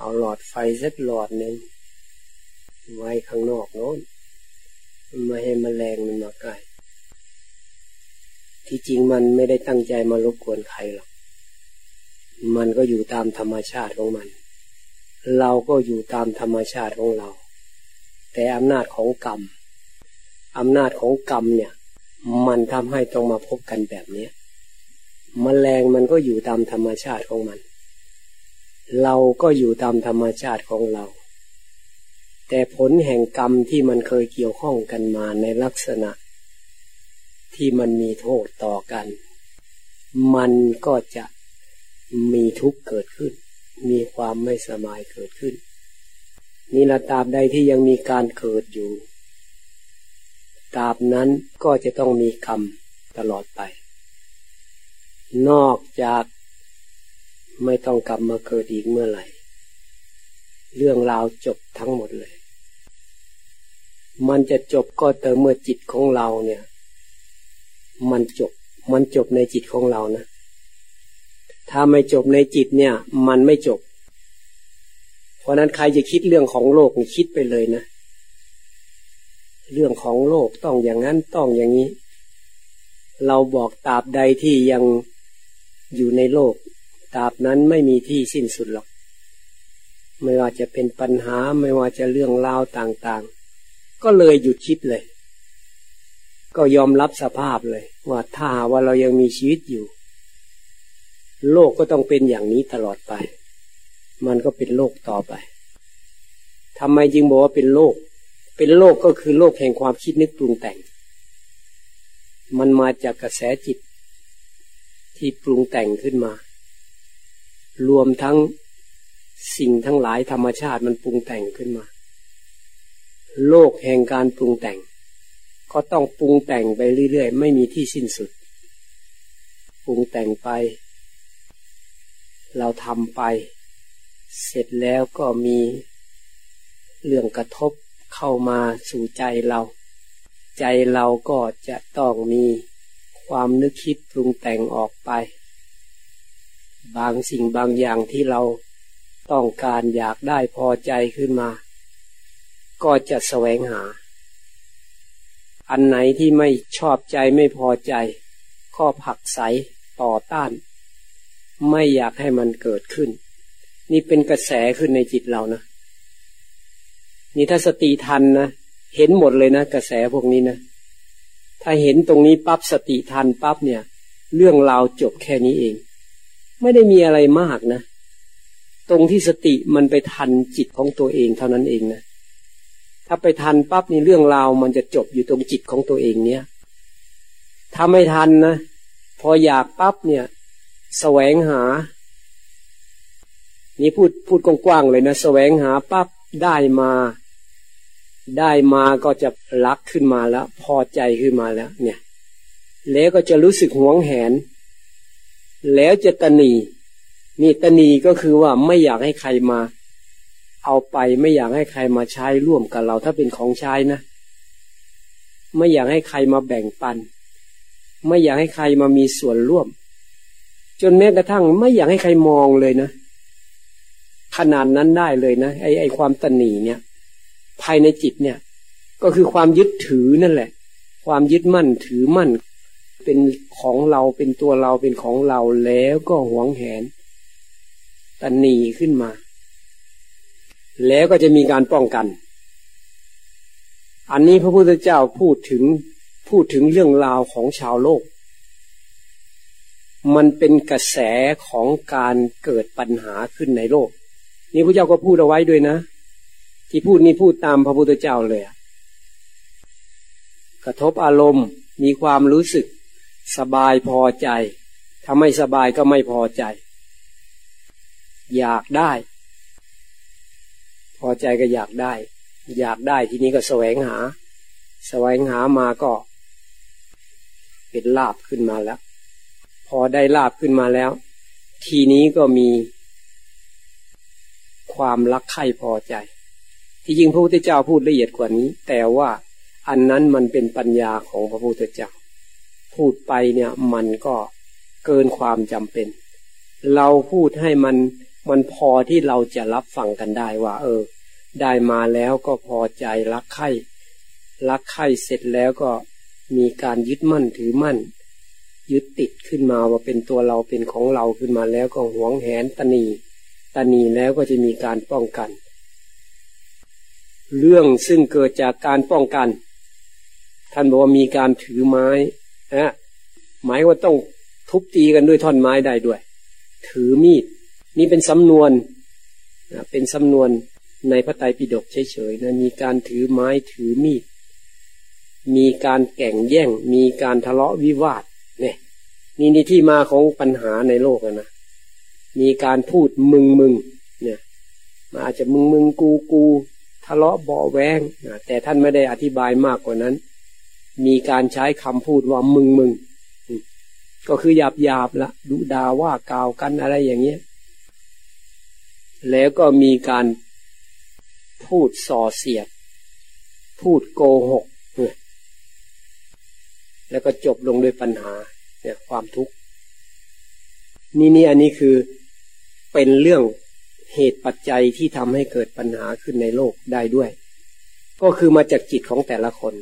เอาหลอดไฟสักหลอดหนึ่งไว้ข้างนอกโน้นไม่ให้มแมลงมันมาใกล้ที่จริงมันไม่ได้ตั้งใจมารบกวนใครหรอก มันก็อยู่ตามธรรมชาติของมัน เราก็อยู่ตามธรรมชาติของเรา แต่อำนาจของกรรมอำนาจของกรรมเนี่ย มันทำให้ต้องมาพบกันแบบนี้มแมลงมันก็อยู่ตามธรรมชาติของมัน เราก็อยู่ตามธรรมชาติของเรา แต่ผลแห่งกรรมที่มันเคยเกี่ยวข้องกันมาในลักษณะ ที่มันมีโทษต่อกัน มันก็จะมีทุกข์เกิดขึ้น มีความไม่สบายเกิดขึ้น นี่ละตราบใดที่ยังมีการเกิดอยู่ตราบนั้นก็จะต้องมีกรรมตลอดไป นอกจาก ไม่ต้องกลับมาเกิดอีกเมื่อไหร่ เรื่องราวจบทั้งหมดเลย มันจะจบก็แต่เมื่อจิตของเราเนี่ย มันจบ มันจบในจิตของเรานะ ถ้าไม่จบในจิตเนี่ย มันไม่จบ เพราะนั้นใครจะคิดเรื่องของโลกคิดไปเลยนะ เรื่องของโลกต้องอย่างนั้นต้องอย่างนี้ เราบอกตราบใดที่ยังอยู่ในโลก ตราบนั้นไม่มีที่สิ้นสุดหรอก ไม่ว่าจะเป็นปัญหาไม่ว่าจะเรื่องราวต่างๆ ก็เลยหยุดคิดเลย ก็ยอมรับสภาพเลย ว่าถ้าว่าเรายังมีชีวิตอยู่ โลกก็ต้องเป็นอย่างนี้ตลอดไป มันก็เป็นโลกต่อไปทำไมจึงบอกว่าเป็นโลก เป็นโลกก็คือโลกแห่งความคิดนึกปรุงแต่ง มันมาจากกระแสจิตที่ปรุงแต่งขึ้นมา รวมทั้งสิ่งทั้งหลายธรรมชาติมันปรุงแต่งขึ้นมา โลกแห่งการปรุงแต่ง ก็ต้องปรุงแต่งไปเรื่อยๆ ไม่มีที่สิ้นสุด ปรุงแต่งไป เราทำไป เสร็จแล้วก็มีเรื่องกระทบเข้ามาสู่ใจเรา ใจเราก็จะต้องมีความนึกคิดปรุงแต่งออกไป บางสิ่งบางอย่างที่เราต้องการอยากได้พอใจขึ้นมา ก็จะแสวงหา อันไหนที่ไม่ชอบใจไม่พอใจ ก็ผักใสต่อต้าน ไม่อยากให้มันเกิดขึ้น นี่เป็นกระแสขึ้นในจิตเรานะนี่ถ้าสติทันนะเห็นหมดเลยนะกระแสพวกนี้นะ ถ้าเห็นตรงนี้ปั๊บสติทันปั๊บเนี่ย เรื่องราวจบแค่นี้เอง ไม่ได้มีอะไรมากนะ ตรงที่สติมันไปทันจิตของตัวเองเท่านั้นเองนะ ถ้าไปทันปั๊บในเรื่องราวมันจะจบอยู่ตรงจิตของตัวเองเนี่ยถ้าไม่ทันนะ พออยากปั๊บเนี่ยแสวงหา นี่พูดพูดกว้างๆเลยนะแสวงหาปั๊บได้มา ได้มาก็จะรักขึ้นมาแล้ว พอใจขึ้นมาแล้ว เนี่ย แล้วก็จะรู้สึกหวงแหน แล้วจะตนีนี่ตนีก็คือว่าไม่อยากให้ใครมา เอาไปไม่อยากให้ใครมาใช้ร่วมกับเราถ้าเป็นของใช้นะ ไม่อยากให้ใครมาแบ่งปัน ไม่อยากให้ใครมามีส่วนร่วม จนแม้กระทั่งไม่อยากให้ใครมองเลยนะ ขนาดนั้นได้เลยนะ ไอไอความตนีเนี่ย ภายในจิตเนี่ย ก็คือความยึดถือนั่นแหละ ความยึดมั่นถือมั่น เป็นของเราเป็นตัวเราเป็นของเราแล้วก็หวงแหนตนีขึ้นมา แล้วก็จะมีการป้องกัน อันนี้พระพุทธเจ้าพูดถึงพูดถึงเรื่องราวของชาวโลก มันเป็นกระแสของการเกิดปัญหาขึ้นในโลก นี่พระเจ้าก็พูดเอาไว้ด้วยนะ ที่พูดนี่พูดตามพระพุทธเจ้าเลย กระทบอารมณ์มีความรู้สึก สบายพอใจ ถ้าไม่สบายก็ไม่พอใจ อยากได้ พอใจก็อยากได้ อยากได้ทีนี้ก็แสวงหา แสวงหามาก็ เป็นลาบขึ้นมาแล้ว พอได้ลาบขึ้นมาแล้ว ทีนี้ก็มี ความรักใคร่พอใจ ที่จริงพระพุทธเจ้าพูดละเอียดกว่านี้ แต่ว่าอันนั้นมันเป็นปัญญาของพระพุทธเจ้า พูดไปเนี่ยมันก็เกินความจำเป็น เราพูดให้มันมันพอที่เราจะรับฟังกันได้ว่า เออ ได้มาแล้วก็พอใจรักใคร่รักใคร่เสร็จแล้วก็มีการยึดมั่นถือมั่น ยึดติดขึ้นมาว่าเป็นตัวเราเป็นของเราขึ้นมาแล้วก็หวงแหนตนีตนีแล้วก็จะมีการป้องกัน เรื่องซึ่งเกิดจากการป้องกัน ท่านบอกว่ามีการถือไม้ นะหมายว่าต้องทุบตีกันด้วยท่อนไม้ได้ด้วย ถือมีด นี่เป็นสำนวนเป็นสำนวนในพระไตรปิฎกเฉยๆนะมีการถือไม้ถือมีด มีการแข่งแย่ง มีการทะเลาะวิวาทเนี่ยนี่นี่ที่มาของปัญหาในโลกนะมีการพูดมึงมึงเนี่ยมาอาจจะมึงมึงกูกูทะเลาะเบาแวงนะแต่ท่านไม่ได้อธิบายมากกว่านั้น มีการใช้คำพูดว่ามึงมึงก็คือหยาบหยาบละดุดาว่ากล่าวกันอะไรอย่างเงี้ย แล้วก็มีการพูดส่อเสียด พูดโกหก แล้วก็จบลงด้วยปัญหาเนี่ยความทุกข์ นี่นี่อันนี้คือเป็นเรื่องเหตุปัจจัยที่ทำให้เกิดปัญหาขึ้นในโลกได้ด้วย ก็คือมาจากจิตของแต่ละคน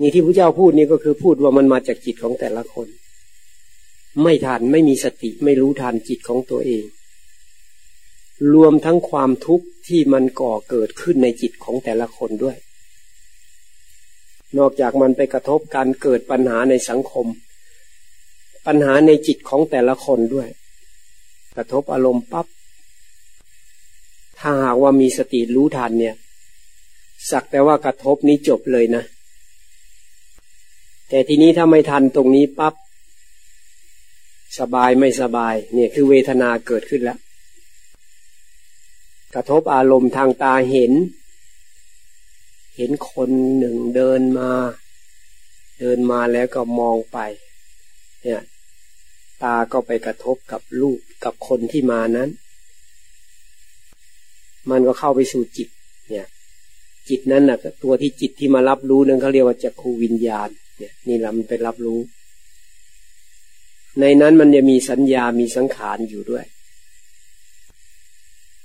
นี่ที่พระเจ้าพูดนี่ก็คือพูดว่ามันมาจากจิตของแต่ละคน ไม่ทันไม่มีสติไม่รู้ทันจิตของตัวเอง รวมทั้งความทุกข์ที่มันก่อเกิดขึ้นในจิตของแต่ละคนด้วย นอกจากมันไปกระทบการเกิดปัญหาในสังคม ปัญหาในจิตของแต่ละคนด้วย กระทบอารมณ์ปับ๊บถ้าหากว่ามีสติรู้ทันเนี่ย สักแต่ว่ากระทบนี้จบเลยนะ แต่ทีนี้ถ้าไม่ทันตรงนี้ปับ๊บสบายไม่สบาย เนี่ยคือเวทนาเกิดขึ้นแล้ว กระทบอารมณ์ทางตาเห็น เห็นคนหนึ่งเดินมา เดินมาแล้วก็มองไป เนี่ย ตาก็ไปกระทบกับลูกกับคนที่มานั้น มันก็เข้าไปสู่จิต เนี่ย จิตนั้นนะ่ะ ตัวที่จิตที่มารับรู้นั่นเขาเรียกว่าจักขูวิญญาณ เนี่ยนี่แหละมันไปรับรู้ ในนั้นมันจะมีสัญญามีสังขารอยู่ด้วย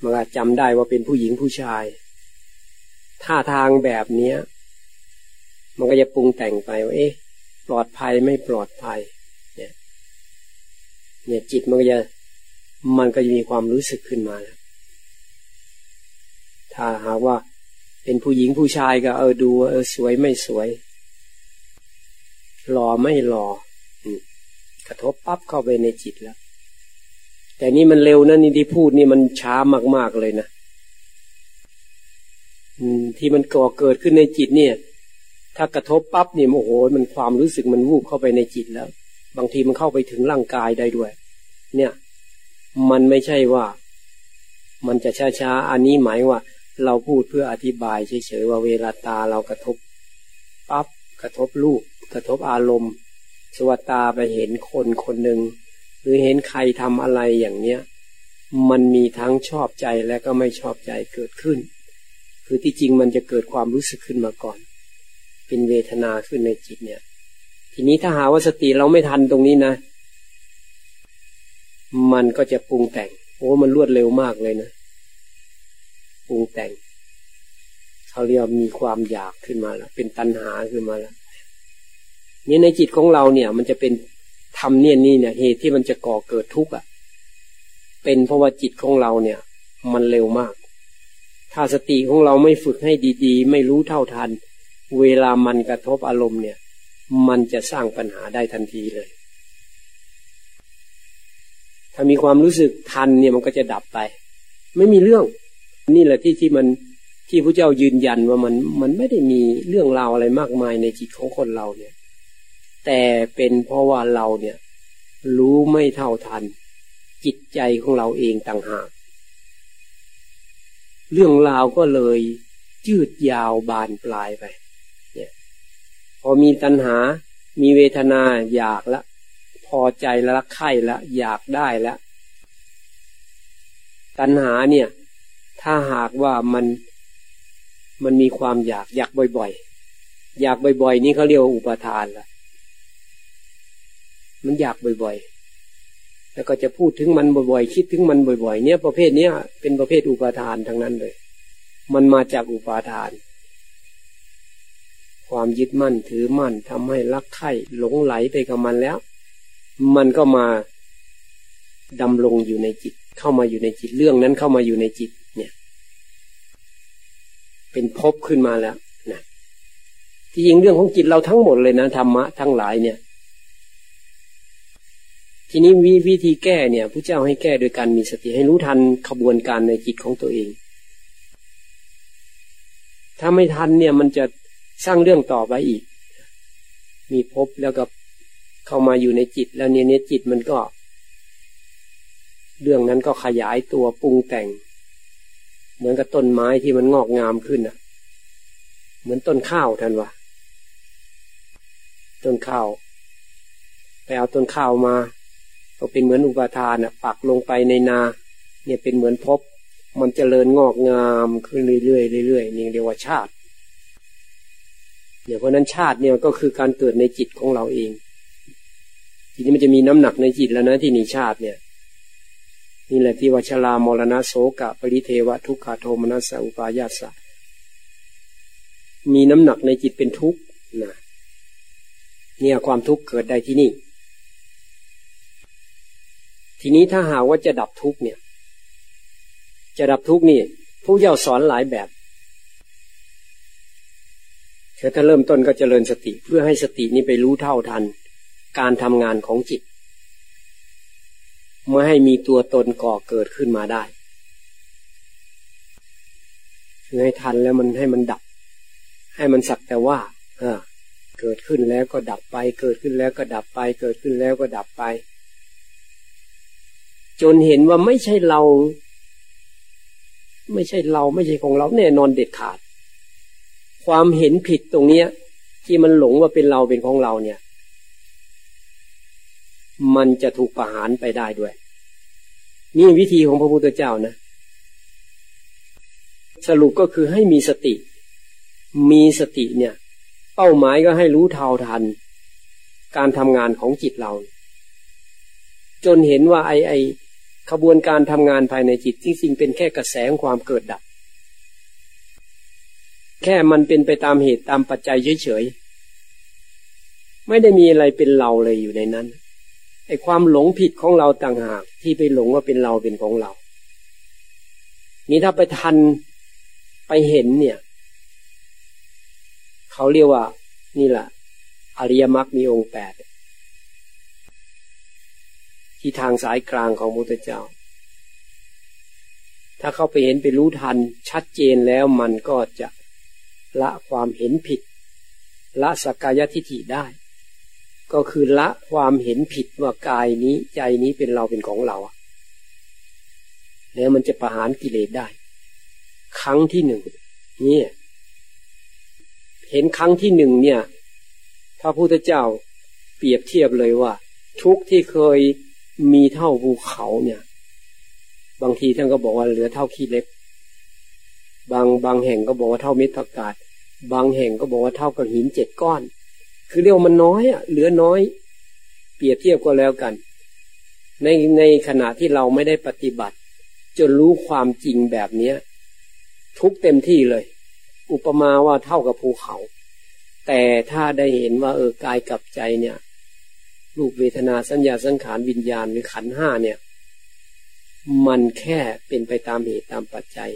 มันก็จำได้ว่าเป็นผู้หญิงผู้ชาย ท่าทางแบบเนี้ย มันก็จะปรุงแต่งไปว่าเอ๊ะปลอดภัยไม่ปลอดภัย เนี่ยจิตมันก็จะมันก็จะมีความรู้สึกขึ้นมาแล้วถ้าหากว่าเป็นผู้หญิงผู้ชายก็เออดูเออสวยไม่สวย หล่อไม่หล่อกระทบปั๊บเข้าไปในจิตแล้ว แต่นี่มันเร็วนะนี่ที่พูดนี่มันช้ามากๆเลยนะที่มันก่อเกิดขึ้นในจิตเนี่ย ถ้ากระทบปั๊บเนี่ยโอ้โห มันความรู้สึกมันวูบเข้าไปในจิตแล้ว บางทีมันเข้าไปถึงร่างกายได้ด้วย เนี่ย มันไม่ใช่ว่า มันจะช้าๆอันนี้หมายว่า เราพูดเพื่ออธิบายเฉยๆว่าเวลาตาเรากระทบปับ๊บ กระทบลูกกระทบอารมณ์ สวตาไปเห็นคนคนหนึ่งหรือเห็นใครทำอะไรอย่างเนี้ย มันมีทั้งชอบใจและก็ไม่ชอบใจเกิดขึ้น คือที่จริงมันจะเกิดความรู้สึกขึ้นมาก่อน เป็นเวทนาขึ้นในจิตเนี่ย ทีนี้ถ้าหาว่าสติเราไม่ทันตรงนี้นะ มันก็จะปรุงแต่ง โอ้มันรวดเร็วมากเลยนะปรุงแต่ง เขาเรียกมีความอยากขึ้นมาแล้วเป็นตัณหาขึ้นมาแล้วนี่ในจิตของเราเนี่ย มันจะเป็นทำเนี่ยนี่เนี่ยเหตุที่มันจะก่อเกิดทุกข์อะ เป็นเพราะว่าจิตของเราเนี่ย มันเร็วมาก ถ้าสติของเราไม่ฝึกให้ดี ๆ ไม่รู้เท่าทัน เวลามันกระทบอารมณ์เนี่ย มันจะสร้างปัญหาได้ทันทีเลย ถ้ามีความรู้สึกทันเนี่ยมันก็จะดับไป ไม่มีเรื่อง นี่แหละที่ที่มัน ที่พระเจ้ายืนยันว่ามันมันไม่ได้มีเรื่องราวอะไรมากมายในจิตของคนเราเนี่ย แต่เป็นเพราะว่าเราเนี่ย รู้ไม่เท่าทัน จิตใจของเราเองต่างหาก เรื่องราวก็เลยยืดยาวบานปลายไป เนี่ย พอมีตัณหา มีเวทนาอยากละ พอใจล้วรักใคร่ละ อยากได้ล้วตัณหาเนี่ย ถ้าหากว่ามัน มันมีความอยากอยากบ่อยๆ อยากบ่อยๆ นี่เขาเรียกว่าอุปทานละมันอยากบ่อยๆ แล้วก็จะพูดถึงมันบ่อยๆ คิดถึงมันบ่อยๆ เนี่ยประเภทเนี้ยเป็นประเภทอุปาทานทั้งนั้นเลย มันมาจากอุปาทาน ความยึดมั่นถือมั่นทำให้รักใคร่หลงไหลไปกับมันแล้ว มันก็มาดำรงอยู่ในจิต เข้ามาอยู่ในจิตเรื่องนั้นเข้ามาอยู่ในจิต เป็นภพขึ้นมาแล้วนะที่จริงเรื่องของจิตเราทั้งหมดเลยนะธรรมะทั้งหลายเนี่ย ทีนี้วิวิธีแก้เนี่ยพระเจ้าให้แก้โดยการมีสติให้รู้ทันขบวนการในจิตของตัวเอง ถ้าไม่ทันเนี่ยมันจะสร้างเรื่องต่อไปอีก มีพบแล้วก็เข้ามาอยู่ในจิต แล้วเนี่ยเนี่ยจิตมันก็ เรื่องนั้นก็ขยายตัวปรุงแต่ง เหมือนกับต้นไม้ที่มันงอกงามขึ้นอะ เหมือนต้นข้าวท่านว่าต้นข้าวไปเอาต้นข้าวมาก็เป็นเหมือนอุปทานอะ ปักลงไปในนา เนี่ยเป็นเหมือนพบ มันจเจริญงอกงามขึ้นเรื่อยๆเรื่อยๆนี่เรียกว่าชาติเนี่ยเพราะนั้นชาติเนี่ยก็คือการเกิดในจิตของเราเองทีนี้มันจะมีน้ำหนักในจิตแล้วนะที่นี่ชาติเนี่ย นี่แหละที่วัชรามรณะโสกะปริเทวะทุกขาโทมนัสอุปายาสะมีน้ำหนักในจิตเป็นทุกข์นะเนี่ยความทุกข์เกิดได้ที่นี่ ทีนี้ถ้าหาว่าจะดับทุกข์เนี่ย จะดับทุกข์นี่ผู้เจ้าสอนหลายแบบถ้าเริ่มต้นก็จเจริญสติเพื่อให้สตินี้ไปรู้เท่าทัน การทำงานของจิต เมื่อให้มีตัวตนก่อเกิดขึ้นมาได้คือให้ทันแล้วมันให้มันดับ ให้มันสักแต่ว่าเออเกิดขึ้นแล้วก็ดับไป เกิดขึ้นแล้วก็ดับไป เกิดขึ้นแล้วก็ดับไป จนเห็นว่าไม่ใช่เรา ไม่ใช่เราไม่ใช่ของเราแน่นอนเด็ดขาด ความเห็นผิดตรงเนี้ย ที่มันหลงว่าเป็นเราเป็นของเราเนี่ย มันจะถูกประหารไปได้ด้วย นี่วิธีของพระพุทธเจ้านะ สรุปก็คือให้มีสติ มีสติเนี่ย เป้าหมายก็ให้รู้เท่าทัน การทำงานของจิตเรา จนเห็นว่าไอไอขบวนการทำงานภายในจิตที่สิ่งเป็นแค่กระแสงความเกิดดับ แค่มันเป็นไปตามเหตุตามปัจจัยเฉยๆไม่ได้มีอะไรเป็นเราเลยอยู่ในนั้น ไอ้ความหลงผิดของเราต่างหากที่ไปหลงว่าเป็นเราเป็นของเรา นี่ถ้าไปทันไปเห็นเนี่ย เขาเรียกว่า นี่แหละอริยมรรคมีองค์แปดที่ทางสายกลางของพระพุทธเจ้า ถ้าเข้าไปเห็นไปรู้ทันชัดเจนแล้วมันก็จะละความเห็นผิด ละสักกายทิฏฐิได้ ก็คือละความเห็นผิดว่ากายนี้ใจนี้เป็นเราเป็นของเราแล้วมันจะประหารกิเลสได้ ครั้งที่หนึ่งนี่เห็นครั้งที่หนึ่งเนี่ยพระพุทธเจ้าเปรียบเทียบเลยว่า ทุกที่เคยมีเท่าภูเขาเนี่ย บางทีท่านก็บอกว่าเหลือเท่าขี้เล็กบางบางแห่งก็บอกว่าเท่าเม็ดผักกาด บางแห่งก็บอกว่าเท่ากับหินเจ็ดก้อน คือเรียกมันน้อยอะเหลือน้อย เปรียบเทียบก็แล้วกัน ในในขณะที่เราไม่ได้ปฏิบัติ จนรู้ความจริงแบบเนี้ย ทุกเต็มที่เลย อุปมาว่าเท่ากับภูเขา แต่ถ้าได้เห็นว่า เออกายกับใจเนี่ยรูปเวทนาสัญญาสังขารวิญญาณหรือขันห้าเนี่ย มันแค่เป็นไปตามเหตุตามปัจจัย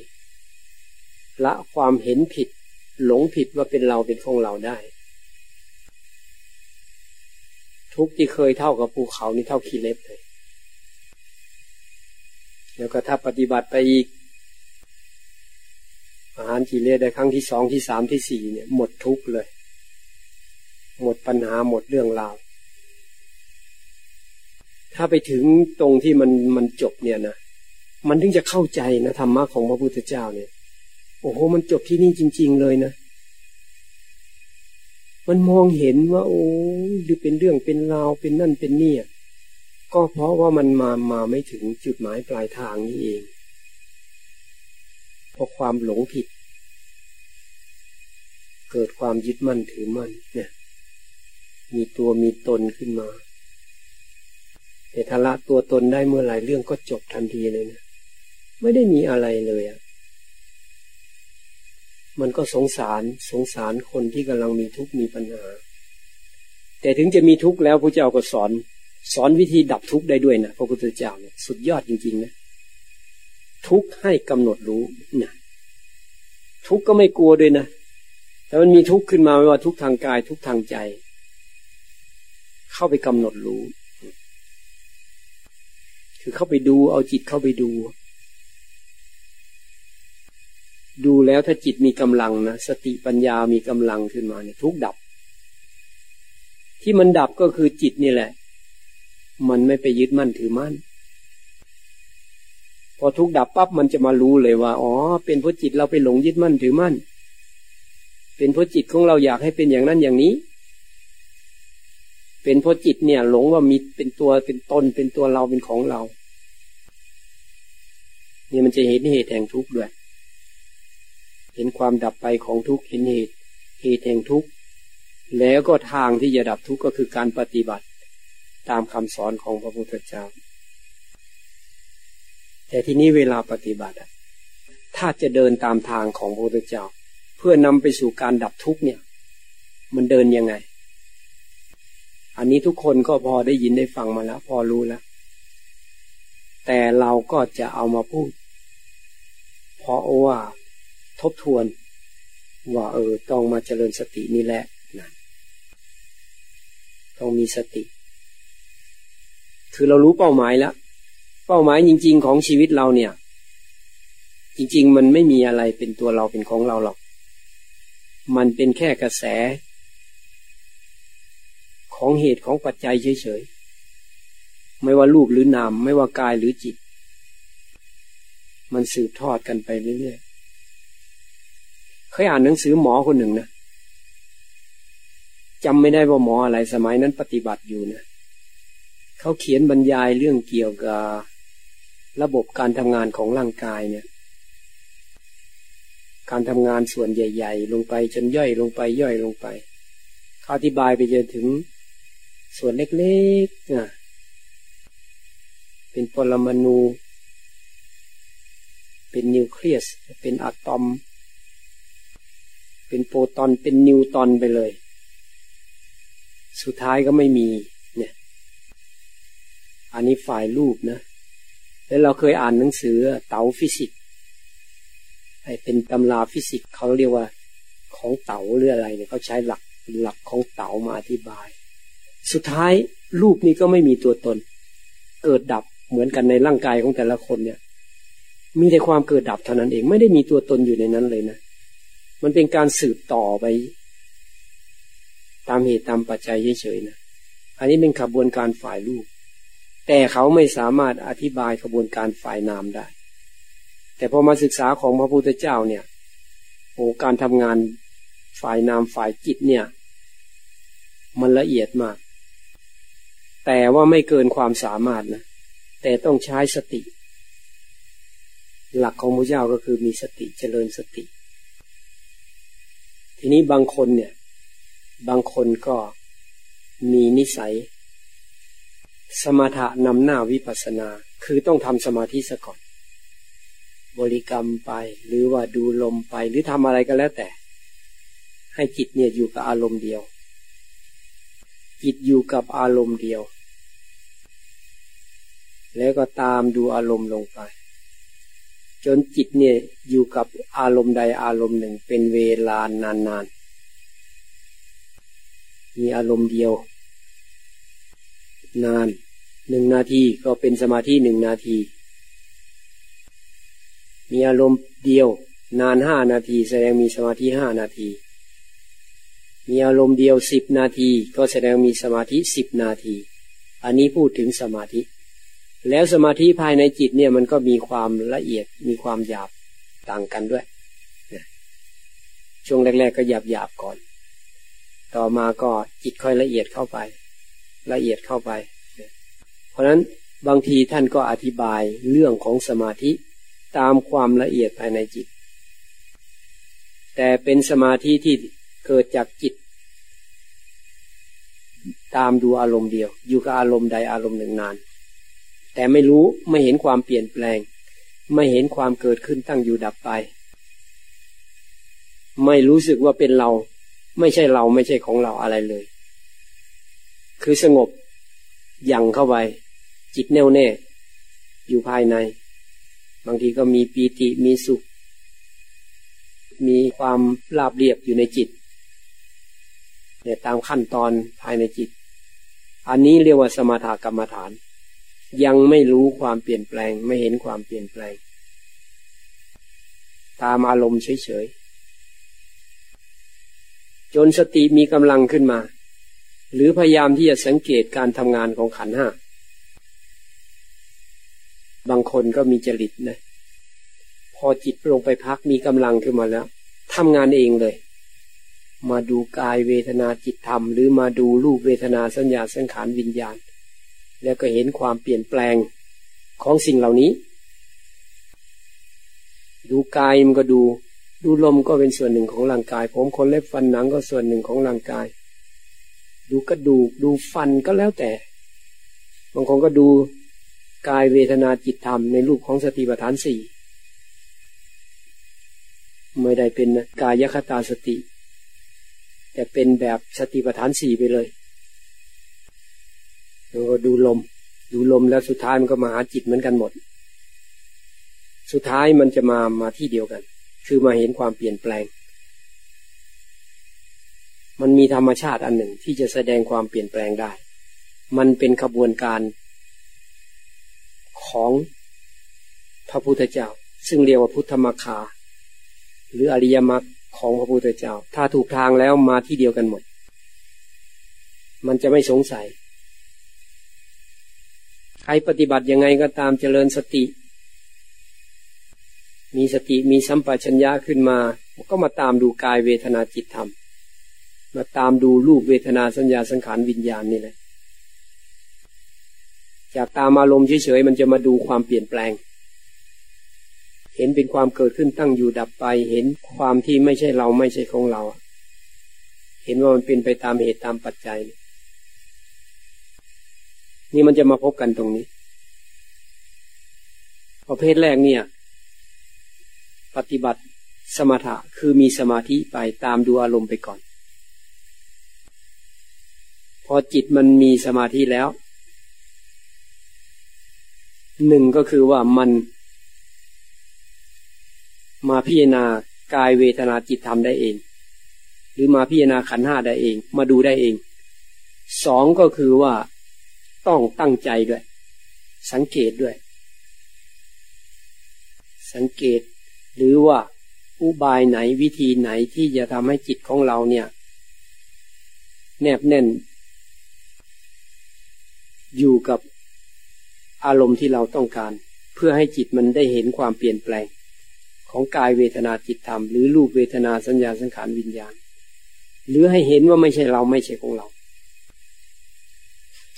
ละความเห็นผิด หลงผิดว่าเป็นเราเป็นของเราได้ ทุกที่เคยเท่ากับภูเขานี่เท่าขี้เล็บเลย แล้วก็ถ้าปฏิบัติไปอีก อาหารกิเลสได้ครั้งที่สองที่สามที่สี่เนี่ย หมดทุกเลย หมดปัญหาหมดเรื่องราว ถ้าไปถึงตรงที่มันมันจบเนี่ยนะมันถึงจะเข้าใจนะธรรมะของพระพุทธเจ้าเนี่ย โอ้โหมันจบที่นี่จริง ๆ เลยนะ มันมองเห็นว่า โอ้ดูเป็นเรื่องเป็นราวเป็นนั่นเป็นนี่ก็เพราะว่ามันมามาไม่ถึงจุดหมายปลายทางนี้เองเพราะความหลงผิด เกิดความยึดมั่นถือมั่นเนี่ย มีตัวมีตนขึ้นมาแต่ทละตัวตนได้เมื่อไหร่เรื่องก็จบทันทีเลยนะไม่ได้มีอะไรเลยอะ่ะ มันก็สงสารสงสารคนที่กำลังมีทุกข์มีปัญหา แต่ถึงจะมีทุกข์แล้วพระเจ้าก็สอน สอนวิธีดับทุกข์ได้ด้วยนะพระพุทธเจ้าเนี่ยสุดยอดจริงๆนะทุกข์ให้กำหนดรู้นะทุกข์ก็ไม่กลัวด้วยนะแต่มันมีทุกข์ขึ้นมาไม่ว่าทุกข์ทางกาย ทุกข์ทางใจ เข้าไปกำหนดรู้ คือเข้าไปดูเอาจิตเข้าไปดู ดูแล้วถ้าจิตมีกำลังนะสติปัญญามีกำลังขึ้นมาเนี่ยทุกดับ ที่มันดับก็คือจิตนี่แหละ มันไม่ไปยึดมั่นถือมั่น พอทุกดับปั๊บมันจะมารู้เลยว่า อ๋อ เป็นเพราะจิตเราไปหลงยึดมั่นถือมั่น เป็นเพราะจิตของเราอยากให้เป็นอย่างนั้นอย่างนี้ เป็นเพราะจิตเนี่ย หลงว่ามีเป็นตัวเป็นตนเป็นตัวเราเป็นของเรา เนี่ยมันจะเห็นเหตุแห่งทุกข์ด้วย เห็นความดับไปของทุกข์เห็นเหตุเหตุแห่งทุกข์แล้วก็ทางที่จะดับทุกข์ก็คือการปฏิบัติตามคำสอนของพระพุทธเจ้า แต่ทีนี้เวลาปฏิบัติถ้าจะเดินตามทางของพระพุทธเจ้า เพื่อนำไปสู่การดับทุกข์เนี่ย มันเดินยังไง อันนี้ทุกคนก็พอได้ยินได้ฟังมาแล้ว พอรู้แล้ว แต่เราก็จะเอามาพูด เพราะว่า ทบทวน ว่าเออต้องมาเจริญสตินี่แหละนะต้องมีสติ คือเรารู้เป้าหมายแล้ว เป้าหมายจริง ๆ ของชีวิตเราเนี่ย จริง ๆ มันไม่มีอะไรเป็นตัวเราเป็นของเราหรอก มันเป็นแค่กระแส ของเหตุของปัจจัยเฉยๆ ไม่ว่ารูปหรือนาม ไม่ว่ากายหรือจิตมันสืบทอดกันไปเรื่อยๆ เคยอ่านหนังสือหมอคนหนึ่งนะจำไม่ได้ว่าหมออะไรสมัยนั้นปฏิบัติอยู่นะเขาเขียนบรรยายเรื่องเกี่ยวกับระบบการทำงานของร่างกายเนี่ย การทำงานส่วนใหญ่ ๆ ลงไปจนย่อยลงไปย่อยลงไปเขาอธิบายไปจนถึงส่วนเล็กๆนะเป็นปรมาณูเป็นนิวเคลียส เป็นอะตอม เป็นโปรตอนเป็นนิวตรอนไปเลย สุดท้ายก็ไม่มี เนี่ย อันนี้ฝ่ายรูปนะ แล้วเราเคยอ่านหนังสือเต๋าฟิสิกส์ไอเป็นตำราฟิสิกส์เขาเรียกว่าของเต๋าหรืออะไรเนี่ยเขาใช้หลักหลักของเต๋ามาอธิบาย สุดท้ายรูปนี้ก็ไม่มีตัวตน เกิดดับเหมือนกันในร่างกายของแต่ละคนเนี่ย มีแต่ความเกิดดับเท่านั้นเองไม่ได้มีตัวตนอยู่ในนั้นเลยนะ มันเป็นการสืบต่อไป ตามเหตุตามปัจจัยเฉยๆนะอันนี้เป็นขบวนการฝ่ายรูป แต่เขาไม่สามารถอธิบายขบวนการฝ่ายนามได้ แต่พอมาศึกษาของพระพุทธเจ้าเนี่ยโอ้การทำงานฝ่ายนามฝ่ายจิตเนี่ย มันละเอียดมาก แต่ว่าไม่เกินความสามารถนะแต่ต้องใช้สติ หลักของพระเจ้าก็คือมีสติเจริญสติ ทีนี้บางคนเนี่ย บางคนก็มีนิสัย สมถะนำหน้าวิปัสนา คือต้องทำสมาธิซะก่อน บริกรรมไปหรือว่าดูลมไปหรือทำอะไรก็แล้วแต่ ให้จิตเนี่ยอยู่กับอารมณ์เดียว จิตอยู่กับอารมณ์เดียว แล้วก็ตามดูอารมณ์ลงไป จนจิตเนี่ยอยู่กับอารมณ์ใดอารมณ์หนึ่งเป็นเวลานานๆมีอารมณ์เดียว นานหนึ่งนาทีก็เป็นสมาธิหนึ่งนาที มีอารมณ์เดียว นานห้านาที แสดงมีสมาธิห้านาที มีอารมณ์เดียวสิบนาที ก็แสดงมีสมาธิสิบนาที อันนี้พูดถึงสมาธิ แล้วสมาธิภายในจิตเนี่ยมันก็มีความละเอียดมีความหยาบต่างกันด้วยช่วงแรก ๆ ก็หยาบหยาบก่อน ต่อมาก็จิตค่อยละเอียดเข้าไป ละเอียดเข้าไป เพราะฉะนั้นบางทีท่านก็อธิบายเรื่องของสมาธิตามความละเอียดภายในจิต แต่เป็นสมาธิที่เกิดจากจิต ตามดูอารมณ์เดียว อยู่กับอารมณ์ใดอารมณ์หนึ่งนาน แต่ไม่รู้ไม่เห็นความเปลี่ยนแปลง ไม่เห็นความเกิดขึ้นตั้งอยู่ดับไป ไม่รู้สึกว่าเป็นเรา ไม่ใช่เราไม่ใช่ของเราอะไรเลย คือสงบยังเข้าไป จิตแน่วแน่ อยู่ภายใน บางทีก็มีปีติมีสุข มีความราบเรียบอยู่ในจิตเนี่ยตามขั้นตอนภายในจิต อันนี้เรียกว่าสมถกรรมฐาน ยังไม่รู้ความเปลี่ยนแปลง ไม่เห็นความเปลี่ยนแปลง ตามอารมณ์เฉยๆ จนสติมีกำลังขึ้นมา หรือพยายามที่จะสังเกตการทำงานของขันห้า บางคนก็มีจริตนะ พอจิตลงไปพักมีกำลังขึ้นมาแล้วทำงานเองเลย มาดูกายเวทนาจิตธรรม หรือมาดูรูปเวทนาสัญญาสังขารวิญญาณ แล้วก็เห็นความเปลี่ยนแปลงของสิ่งเหล่านี้ ดูกายมันก็ดู ดูลมก็เป็นส่วนหนึ่งของร่างกาย ผมขนเล็บฟันหนังก็ส่วนหนึ่งของร่างกาย ดูกระดูกดูฟันก็แล้วแต่ บางคนก็ดูกายเวทนาจิตธรรมในรูปของสติปัฏฐานสี่ไม่ได้เป็นกายคตาสติ แต่เป็นแบบสติปัฏฐานสี่ไปเลย แล้วก็ดูลม ดูลมแล้วสุดท้ายมันก็มาหาจิตเหมือนกันหมด สุดท้ายมันจะมามาที่เดียวกัน คือมาเห็นความเปลี่ยนแปลง มันมีธรรมชาติอันหนึ่งที่จะแสดงความเปลี่ยนแปลงได้ มันเป็นขบวนการของพระพุทธเจ้า ซึ่งเรียกว่าพุทธมคา หรืออริยมรรคของพระพุทธเจ้า ถ้าถูกทางแล้วมาที่เดียวกันหมด มันจะไม่สงสัย ใครปฏิบัติยังไงก็ตามเจริญสติ มีสติมีสัมปชัญญะขึ้นมา ก็มาตามดูกายเวทนาจิตธรรม มาตามดูรูปเวทนาสัญญาสังขารวิญญาณนี่แหละจากตามอารมณ์เฉยๆมันจะมาดูความเปลี่ยนแปลง เห็นเป็นความเกิดขึ้นตั้งอยู่ดับไป เห็นความที่ไม่ใช่เราไม่ใช่ของเรา เห็นว่ามันเป็นไปตามเหตุตามปัจจัย นี่มันจะมาพบกันตรงนี้ ประเภทแรกเนี่ย ปฏิบัติสมถะคือมีสมาธิไปตามดูอารมณ์ไปก่อน พอจิตมันมีสมาธิแล้ว หนึ่งก็คือว่ามัน มาพิจารณากายเวทนาจิตธรรมได้เอง หรือมาพิจารณาขันห้าได้เอง มาดูได้เอง สองก็คือว่า ต้องตั้งใจด้วย สังเกตด้วย สังเกต หรือว่าอุบายไหนวิธีไหนที่จะทำให้จิตของเราเนี่ย แนบแน่น อยู่กับอารมณ์ที่เราต้องการ เพื่อให้จิตมันได้เห็นความเปลี่ยนแปลง ของกายเวทนาจิตธรรม หรือรูปเวทนาสัญญาสังขารวิญญาณ หรือให้เห็นว่าไม่ใช่เราไม่ใช่ของเรา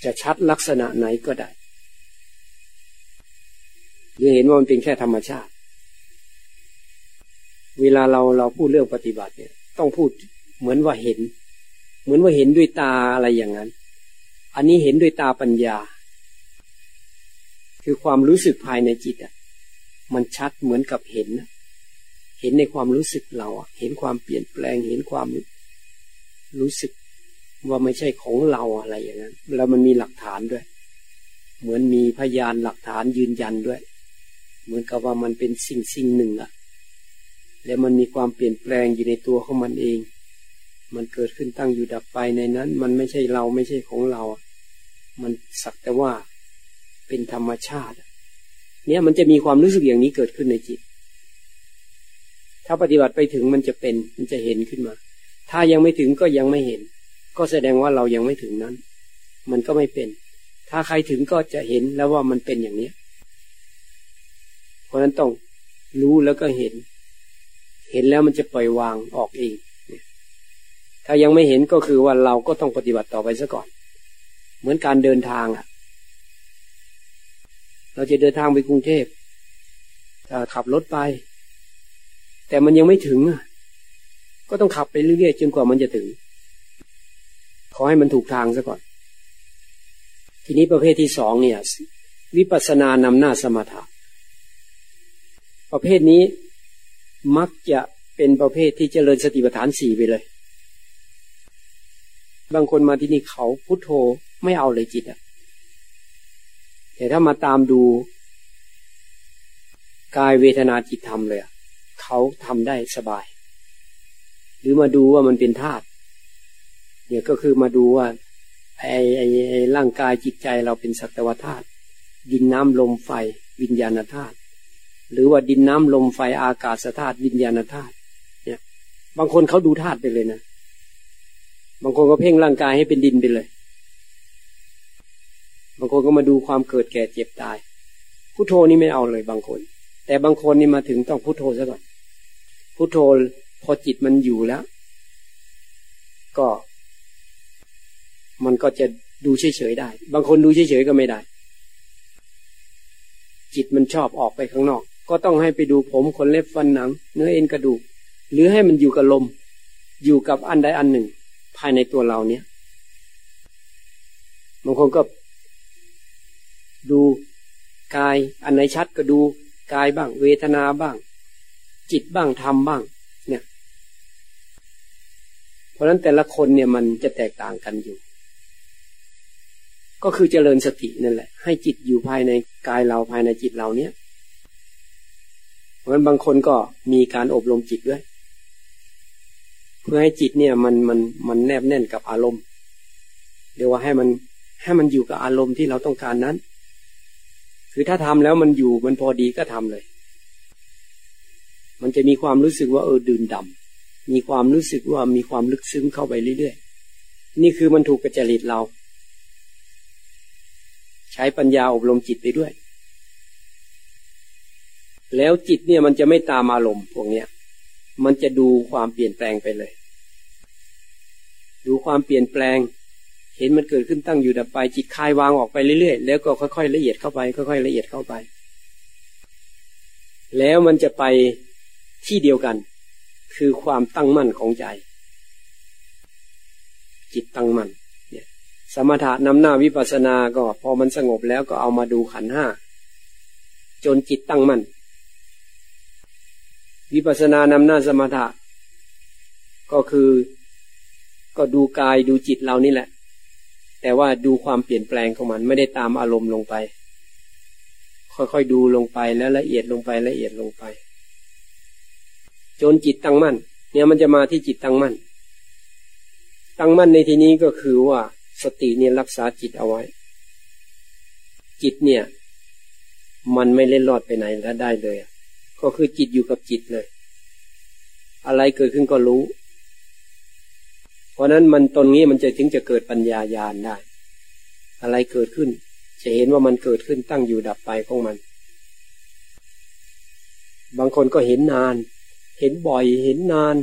จะชัดลักษณะไหนก็ได้หรือเห็นว่ามันเป็นแค่ธรรมชาติ เวลาเราเราพูดเรื่องปฏิบัติเนี่ย ต้องพูดเหมือนว่าเห็น เหมือนว่าเห็นด้วยตาอะไรอย่างนั้น อันนี้เห็นด้วยตาปัญญา คือความรู้สึกภายในจิตอะ มันชัดเหมือนกับเห็นนะเห็นในความรู้สึกเราเห็นความเปลี่ยนแปลง เห็นความรู้สึก ว่าไม่ใช่ของเราอะไรอย่างนั้นแล้วมันมีหลักฐานด้วย เหมือนมีพยานหลักฐานยืนยันด้วย เหมือนกับว่ามันเป็นสิ่งสิ่งหนึ่งอะแล้วมันมีความเปลี่ยนแปลงอยู่ในตัวของมันเอง มันเกิดขึ้นตั้งอยู่ดับไปในนั้น มันไม่ใช่เราไม่ใช่ของเรา มันสักแต่ว่าเป็นธรรมชาติ เนี่ยมันจะมีความรู้สึกอย่างนี้เกิดขึ้นในจิต ถ้าปฏิบัติไปถึงมันจะเป็น มันจะเห็นขึ้นมา ถ้ายังไม่ถึงก็ยังไม่เห็น ก็แสดงว่าเรายังไม่ถึงนั้น มันก็ไม่เป็น ถ้าใครถึงก็จะเห็นแล้วว่ามันเป็นอย่างนี้เพราะนั้นต้องรู้แล้วก็เห็น เห็นแล้วมันจะปล่อยวางออกเอง ถ้ายังไม่เห็นก็คือว่าเราก็ต้องปฏิบัติต่อไปซะก่อน เหมือนการเดินทางอะ เราจะเดินทางไปกรุงเทพขับรถไป แต่มันยังไม่ถึง ก็ต้องขับไปเรื่อยๆจนกว่ามันจะถึง ขอให้มันถูกทางซะก่อน ทีนี้ประเภทที่สองเนี่ย วิปัสสนานำหน้าสมถะ ประเภทนี้มักจะเป็นประเภทที่เจริญสติปัฏฐานสี่ไปเลย บางคนมาที่นี่เขาพุโทโธไม่เอาเลยจิตอะแต่ถ้ามาตามดูกายเวทนาจิตธรรมเลยเขาทำได้สบาย หรือมาดูว่ามันเป็นธาตุ เนี่ยก็คือมาดูว่าไอ้ไอ้ไอ้ร่างกายจิตใจเราเป็นสัตวธาตุดินน้ำลมไฟวิญญาณธาตุหรือว่าดินน้ำลมไฟอากาศธาตุวิญญาณธาตุเนี่ย บางคนเขาดูธาตุไปเลยนะบางคนก็เพ่งร่างกายให้เป็นดินไปเลย บางคนก็มาดูความเกิดแก่เจ็บตายพุโทโธนี่ไม่เอาเลยบางคน แต่บางคนนี่มาถึงต้องพุโทโธซะก่อนพุโทโธพอจิตมันอยู่แล้ว ก็ มันก็จะดูเฉยๆได้ บางคนดูเฉยๆก็ไม่ได้ จิตมันชอบออกไปข้างนอก ก็ต้องให้ไปดูผมขนเล็บฟันหนัง เนื้อเอ็นกระดูก หรือให้มันอยู่กับลม อยู่กับอันใดอันหนึ่ง ภายในตัวเราเนี้ยบางคนก็ ดูกายอันไหนชัดก็ดูกายบ้าง เวทนาบ้าง จิตบ้างธรรมบ้าง เนี่ย เพราะฉะนั้นแต่ละคนเนี่ยมันจะแตกต่างกันอยู่ ก็คือเจริญสตินั่นแหละ ให้จิตอยู่ภายในกายเราภายในจิตเราเนี่ยเพราะฉะนั้นบางคนก็มีการอบรมจิตด้วย เพื่อให้จิตเนี่ยมันมันมันแนบแน่นกับอารมณ์เดี๋ยวว่าให้มันให้มันอยู่กับอารมณ์ที่เราต้องการนั้น คือถ้าทำแล้วมันอยู่มันพอดีก็ทำเลย มันจะมีความรู้สึกว่าเออดื่นดำมีความรู้สึกว่ามีความลึกซึ้งเข้าไปเรื่อยๆนี่คือมันถูกกระจริตเรา ใช้ปัญญาอบรมจิตไปด้วย แล้วจิตเนี่ยมันจะไม่ตามอารมณ์พวกเนี้ย มันจะดูความเปลี่ยนแปลงไปเลย ดูความเปลี่ยนแปลง เห็นมันเกิดขึ้นตั้งอยู่ดับไป จิตคลายวางออกไปเรื่อยๆ แล้วก็ค่อยๆละเอียดเข้าไป ค่อยๆละเอียดเข้าไป แล้วมันจะไปที่เดียวกัน คือความตั้งมั่นของใจ จิตตั้งมั่นเนี่ย สมถะนำหน้าวิปัสสนาก็พอมันสงบแล้วก็เอามาดูขันห้าจนจิตตั้งมั่นวิปัสสนานำหน้าสมถะ ก็คือก็ดูกายดูจิตเรานี่แหละ แต่ว่าดูความเปลี่ยนแปลงของมันไม่ได้ตามอารมณ์ลงไป ค่อยๆดูลงไปแล้วละเอียดลงไปละเอียดลงไป จนจิตตั้งมั่น เนี่ยมันจะมาที่จิตตั้งมั่น ตั้งมั่นในที่นี้ก็คือว่า สติเนี่ยรักษาจิตเอาไว้ จิตเนี่ย มันไม่เล่นรอดไปไหนแล้วได้เลย ก็คือจิตอยู่กับจิตเลย อะไรเกิดขึ้นก็รู้ เพราะนั้นมันตรงนี้มันจะถึงจะเกิดปัญญาญาณได้ อะไรเกิดขึ้น จะเห็นว่ามันเกิดขึ้นตั้งอยู่ดับไปของมัน บางคนก็เห็นนาน เห็นบ่อยเห็นนาน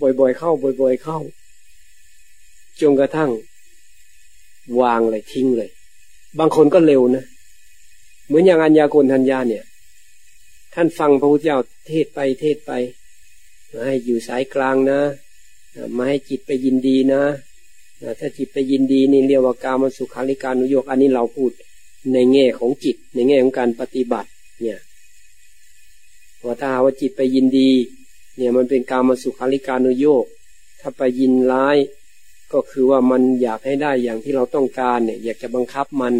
บ่อยๆเข้า บ่อย ๆเข้าจนกระทั่ง วางเลยทิ้งเลย บางคนก็เร็วนะ เหมือนอย่างอัญญาโกณทัญญาเนี่ย ท่านฟังพระพุทธเจ้าเทศไปเทศไปให้อยู่สายกลางนะมาให้จิตไปยินดีนะถ้าจิตไปยินดีนี่เรียกว่าการมาสุขาริการุโยกอันนี้เราพูดในแง่ของจิต ในแง่ของการปฏิบัติ เนี่ยว่าถ้าว่าจิตไปยินดี เนี่ยมันเป็นการมาสุขาริการุโยกถ้าไปยินร้าย ก็คือว่ามันอยากให้ได้อย่างที่เราต้องการเนี่ย อยากจะบังคับมัน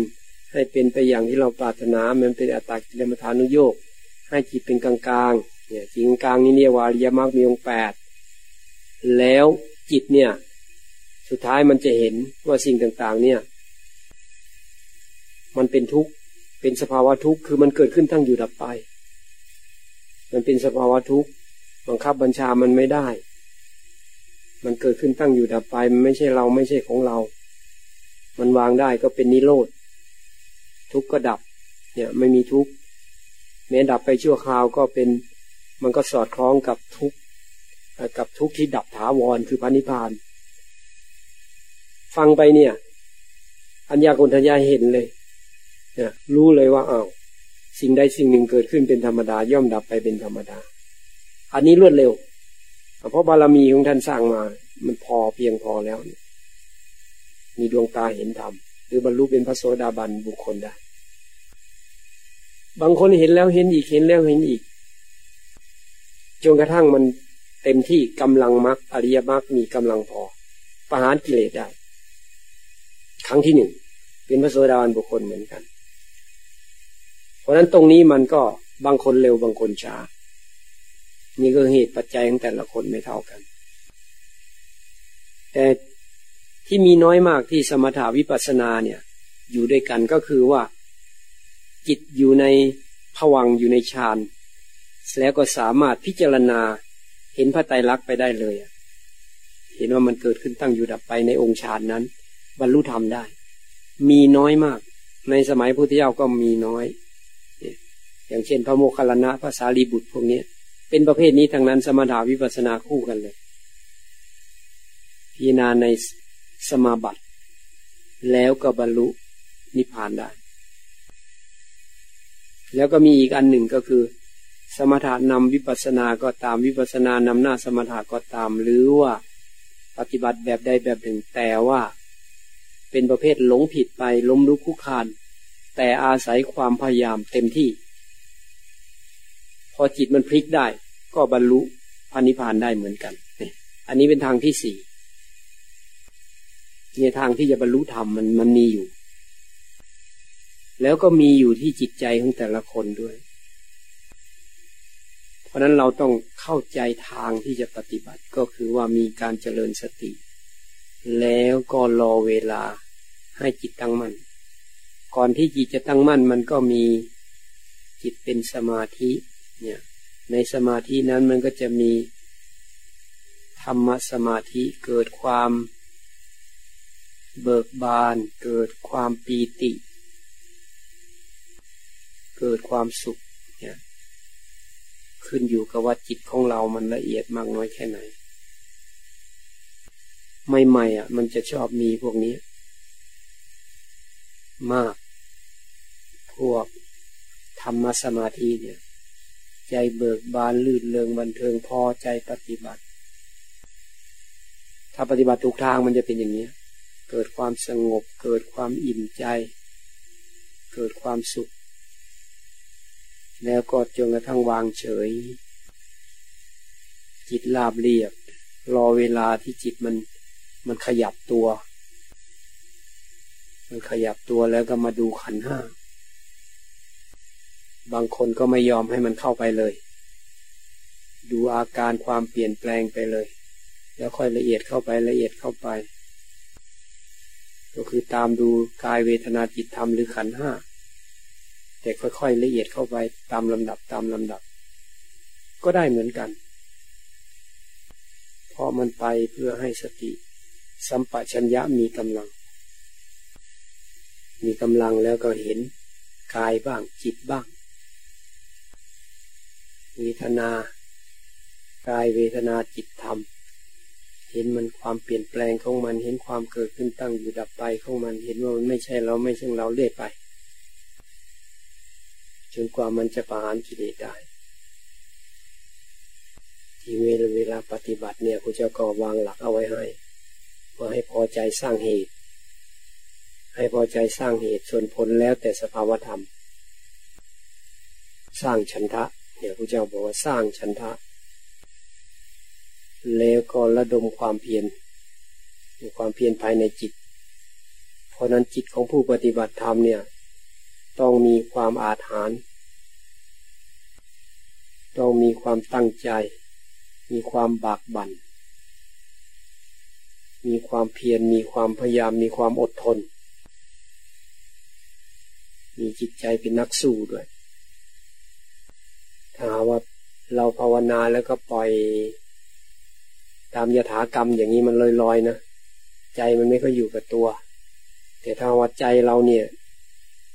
ให้เป็นไปอย่างที่เราปรารถนา มันเป็นอัตตากิลมัฐานุโยกให้จิตเป็นกลางๆเนี่ยจริงกลางนี่เรียกว่าอริยมรรคมีองค์แปดแล้วจิตเนี่ย สุดท้ายมันจะเห็นว่าสิ่งต่างๆ เนี่ย มันเป็นทุกข์เป็นสภาวะทุกข์คือมันเกิดขึ้นทั้งอยู่ดับไป มันเป็นสภาวะทุกข์บังคับบัญชามันไม่ได้ มันเกิดขึ้นตั้งอยู่ดับไปมันไม่ใช่เราไม่ใช่ของเรา มันวางได้ก็เป็นนิโรธทุกข์ก็ดับ เนี่ยไม่มีทุกข์แม้ดับไปชั่วคราวก็เป็น มันก็สอดคล้องกับทุกข์กับทุกข์ที่ดับถาวรคือพระนิพพาน ฟังไปเนี่ย อัญญาคนทัญญาเห็นเลยเนี่ยรู้เลยว่าอ้าวสิ่งใดสิ่งหนึ่งเกิดขึ้นเป็นธรรมดาย่อมดับไปเป็นธรรมดา อันนี้รวดเร็ว เพราะบารมีของท่านสร้างมา มันพอเพียงพอแล้ว มีดวงตาเห็นธรรมหรือบรรลุเป็นพระโสดาบันบุคคลได้ บางคนเห็นแล้วเห็นอีกเห็นแล้วเห็นอีก จนกระทั่งมันเต็มที่กำลังมรรคอริยมรรคมีกำลังพอ ประหารกิเลสได้ ครั้งที่หนึ่งเป็นพระโสดาบันบุคคลเหมือนกัน เพราะฉะนั้นตรงนี้มันก็บางคนเร็วบางคนช้า นี่ก็เหตุปัจจัยของแต่ละคนไม่เท่ากัน แต่ที่มีน้อยมากที่สมถาวิปัสสนาเนี่ย อยู่ด้วยกันก็คือว่า จิตอยู่ในผวังอยู่ในฌานแล้วก็สามารถพิจารณาเห็นพระไตรลักษณ์ไปได้เลยเห็นว่ามันเกิดขึ้นตั้งอยู่ดับไปในองค์ฌานนั้น บรรลุธรรมได้ มีน้อยมาก ในสมัยพุทธเจ้าก็มีน้อย อย่างเช่น พระโมคคัลลานะพระสารีบุตรพวกนี้ เป็นประเภทนี้ทางนั้นสมถาวิปัสนาคู่กันเลย พิจารณาในสมาบัติ แล้วก็บรรลุนิพพานได้ แล้วก็มีอีกอันหนึ่งก็คือ สมถานำวิปัสสนาก็ตามวิปัสสนานำหน้าสมถะก็ตาม หรือว่าปฏิบัติแบบใดแบบหนึ่ง แต่ว่าเป็นประเภทหลงผิดไปล้มลุกคุกคาน แต่อาศัยความพยายามเต็มที่ พอจิตมันพลิกได้ ก็บรรลุพันิพานได้เหมือนกันนี่อันนี้เป็นทางที่สี่เนี่ยทางที่จะบรรลุธรรมมันมันมีอยู่ แล้วก็มีอยู่ที่จิตใจของแต่ละคนด้วย เพราะนั้นเราต้องเข้าใจทางที่จะปฏิบัติก็คือว่ามีการเจริญสติ แล้วก็รอเวลาให้จิตตั้งมั่น ก่อนที่จิตจะตั้งมั่นมันก็มีจิตเป็นสมาธิ เนี่ยในสมาธินั้นมันก็จะมีธรรมสมาธิเกิดความเบิกบาน เกิดความปีติ เกิดความสุขเนี่ยขึ้นอยู่กับว่าจิตของเรามันละเอียดมากน้อยแค่ไหน ใหม่ๆอะ มันจะชอบมีพวกนี้ มาก พวกธรรมสมาธิเนี่ย ใจเบิกบานลื่นเริงบันเทิงพอใจปฏิบัติ ถ้าปฏิบัติถูกทางมันจะเป็นอย่างนี้เกิดความสงบ เกิดความอิ่มใจ เกิดความสุข แล้วก็จนกระทั่งวางเฉย จิตลาบเรียบ รอเวลาที่จิตมันมันขยับตัว มันขยับตัวแล้วก็มาดูขันห้า บางคนก็ไม่ยอมให้มันเข้าไปเลย ดูอาการความเปลี่ยนแปลงไปเลย แล้วค่อยละเอียดเข้าไปละเอียดเข้าไป ก็คือตามดูกายเวทนาจิตธรรมหรือขันห้าแต่ค่อยๆละเอียดเข้าไปตามลำดับตามลำดับ ก็ได้เหมือนกัน เพราะมันไปเพื่อให้สติ สัมปชัญญะมีกำลัง มีกำลังแล้วก็เห็นกายบ้างจิตบ้าง เวทนากายเวทนาจิตธรรม เห็นมันความเปลี่ยนแปลงของมันเห็นความเกิดขึ้นตั้งอยู่ดับไปของมันเห็นว่ามันไม่ใช่เราไม่ใช่เราเลื่อยไปจนกว่ามันจะประหารกิเลสได้ที่เวลาเวลาปฏิบัติเนี่ยพระเจ้าก็วางหลักเอาไว้ให้ว่าให้พอใจสร้างเหตุ ให้พอใจสร้างเหตุส่วนผลแล้วแต่สภาวธรรม สร้างฉันทะ เนี่ยพระเจ้าบอกว่าสร้างฉันทะ แล้วก็ระดมความเพียรมีความเพียรภายในจิต เพราะนั้นจิตของผู้ปฏิบัติธรรมเนี่ย ต้องมีความอาถรรพ์ต้องมีความตั้งใจ มีความบากบัน่น มีความเพียร มีความพยายาม มีความอดทน มีจิตใจเป็นนักสู้ด้วย เราภาวนาแล้วก็ปล่อย ตามยถากรรมอย่างนี้มันลอยๆนะใจมันไม่ค่อยอยู่กับตัว แต่ถ้าว่าใจเราเนี่ย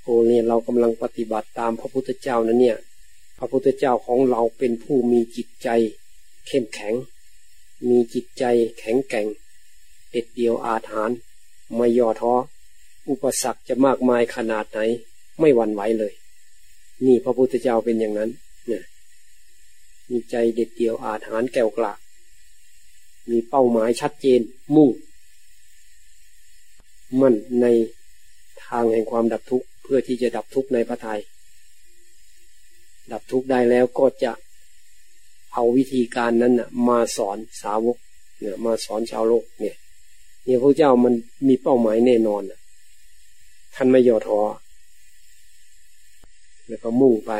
โอ้เนี่ยเรากำลังปฏิบัติตามพระพุทธเจ้านั้นเนี่ย พระพุทธเจ้าของเราเป็นผู้มีจิตใจ เข้มแข็ง มีจิตใจแข็งแกร่งเด็ดเดียวอาถรรพ์ไม่ย่อท้ออุปสรรคจะมากมายขนาดไหน ไม่หวั่นไหวเลย นี่พระพุทธเจ้าเป็นอย่างนั้น มีใจเด็ดเดี่ยวอาถรรพ์แก้วกล้ามีเป้าหมายชัดเจนมุ่ง มั่นในทางแห่งความดับทุกข์เพื่อที่จะดับทุกข์ในพระทยัยดับทุกข์ได้แล้วก็จะเอาวิธีการนั้นนะมาสอนสาวกเนี่ยมาสอนชาวโลกเนี่ยเนี่ยพระเจ้ามันมีเป้าหมายแน่นอนท่านไม่ย่อท้อแล้วก็มุ่งไป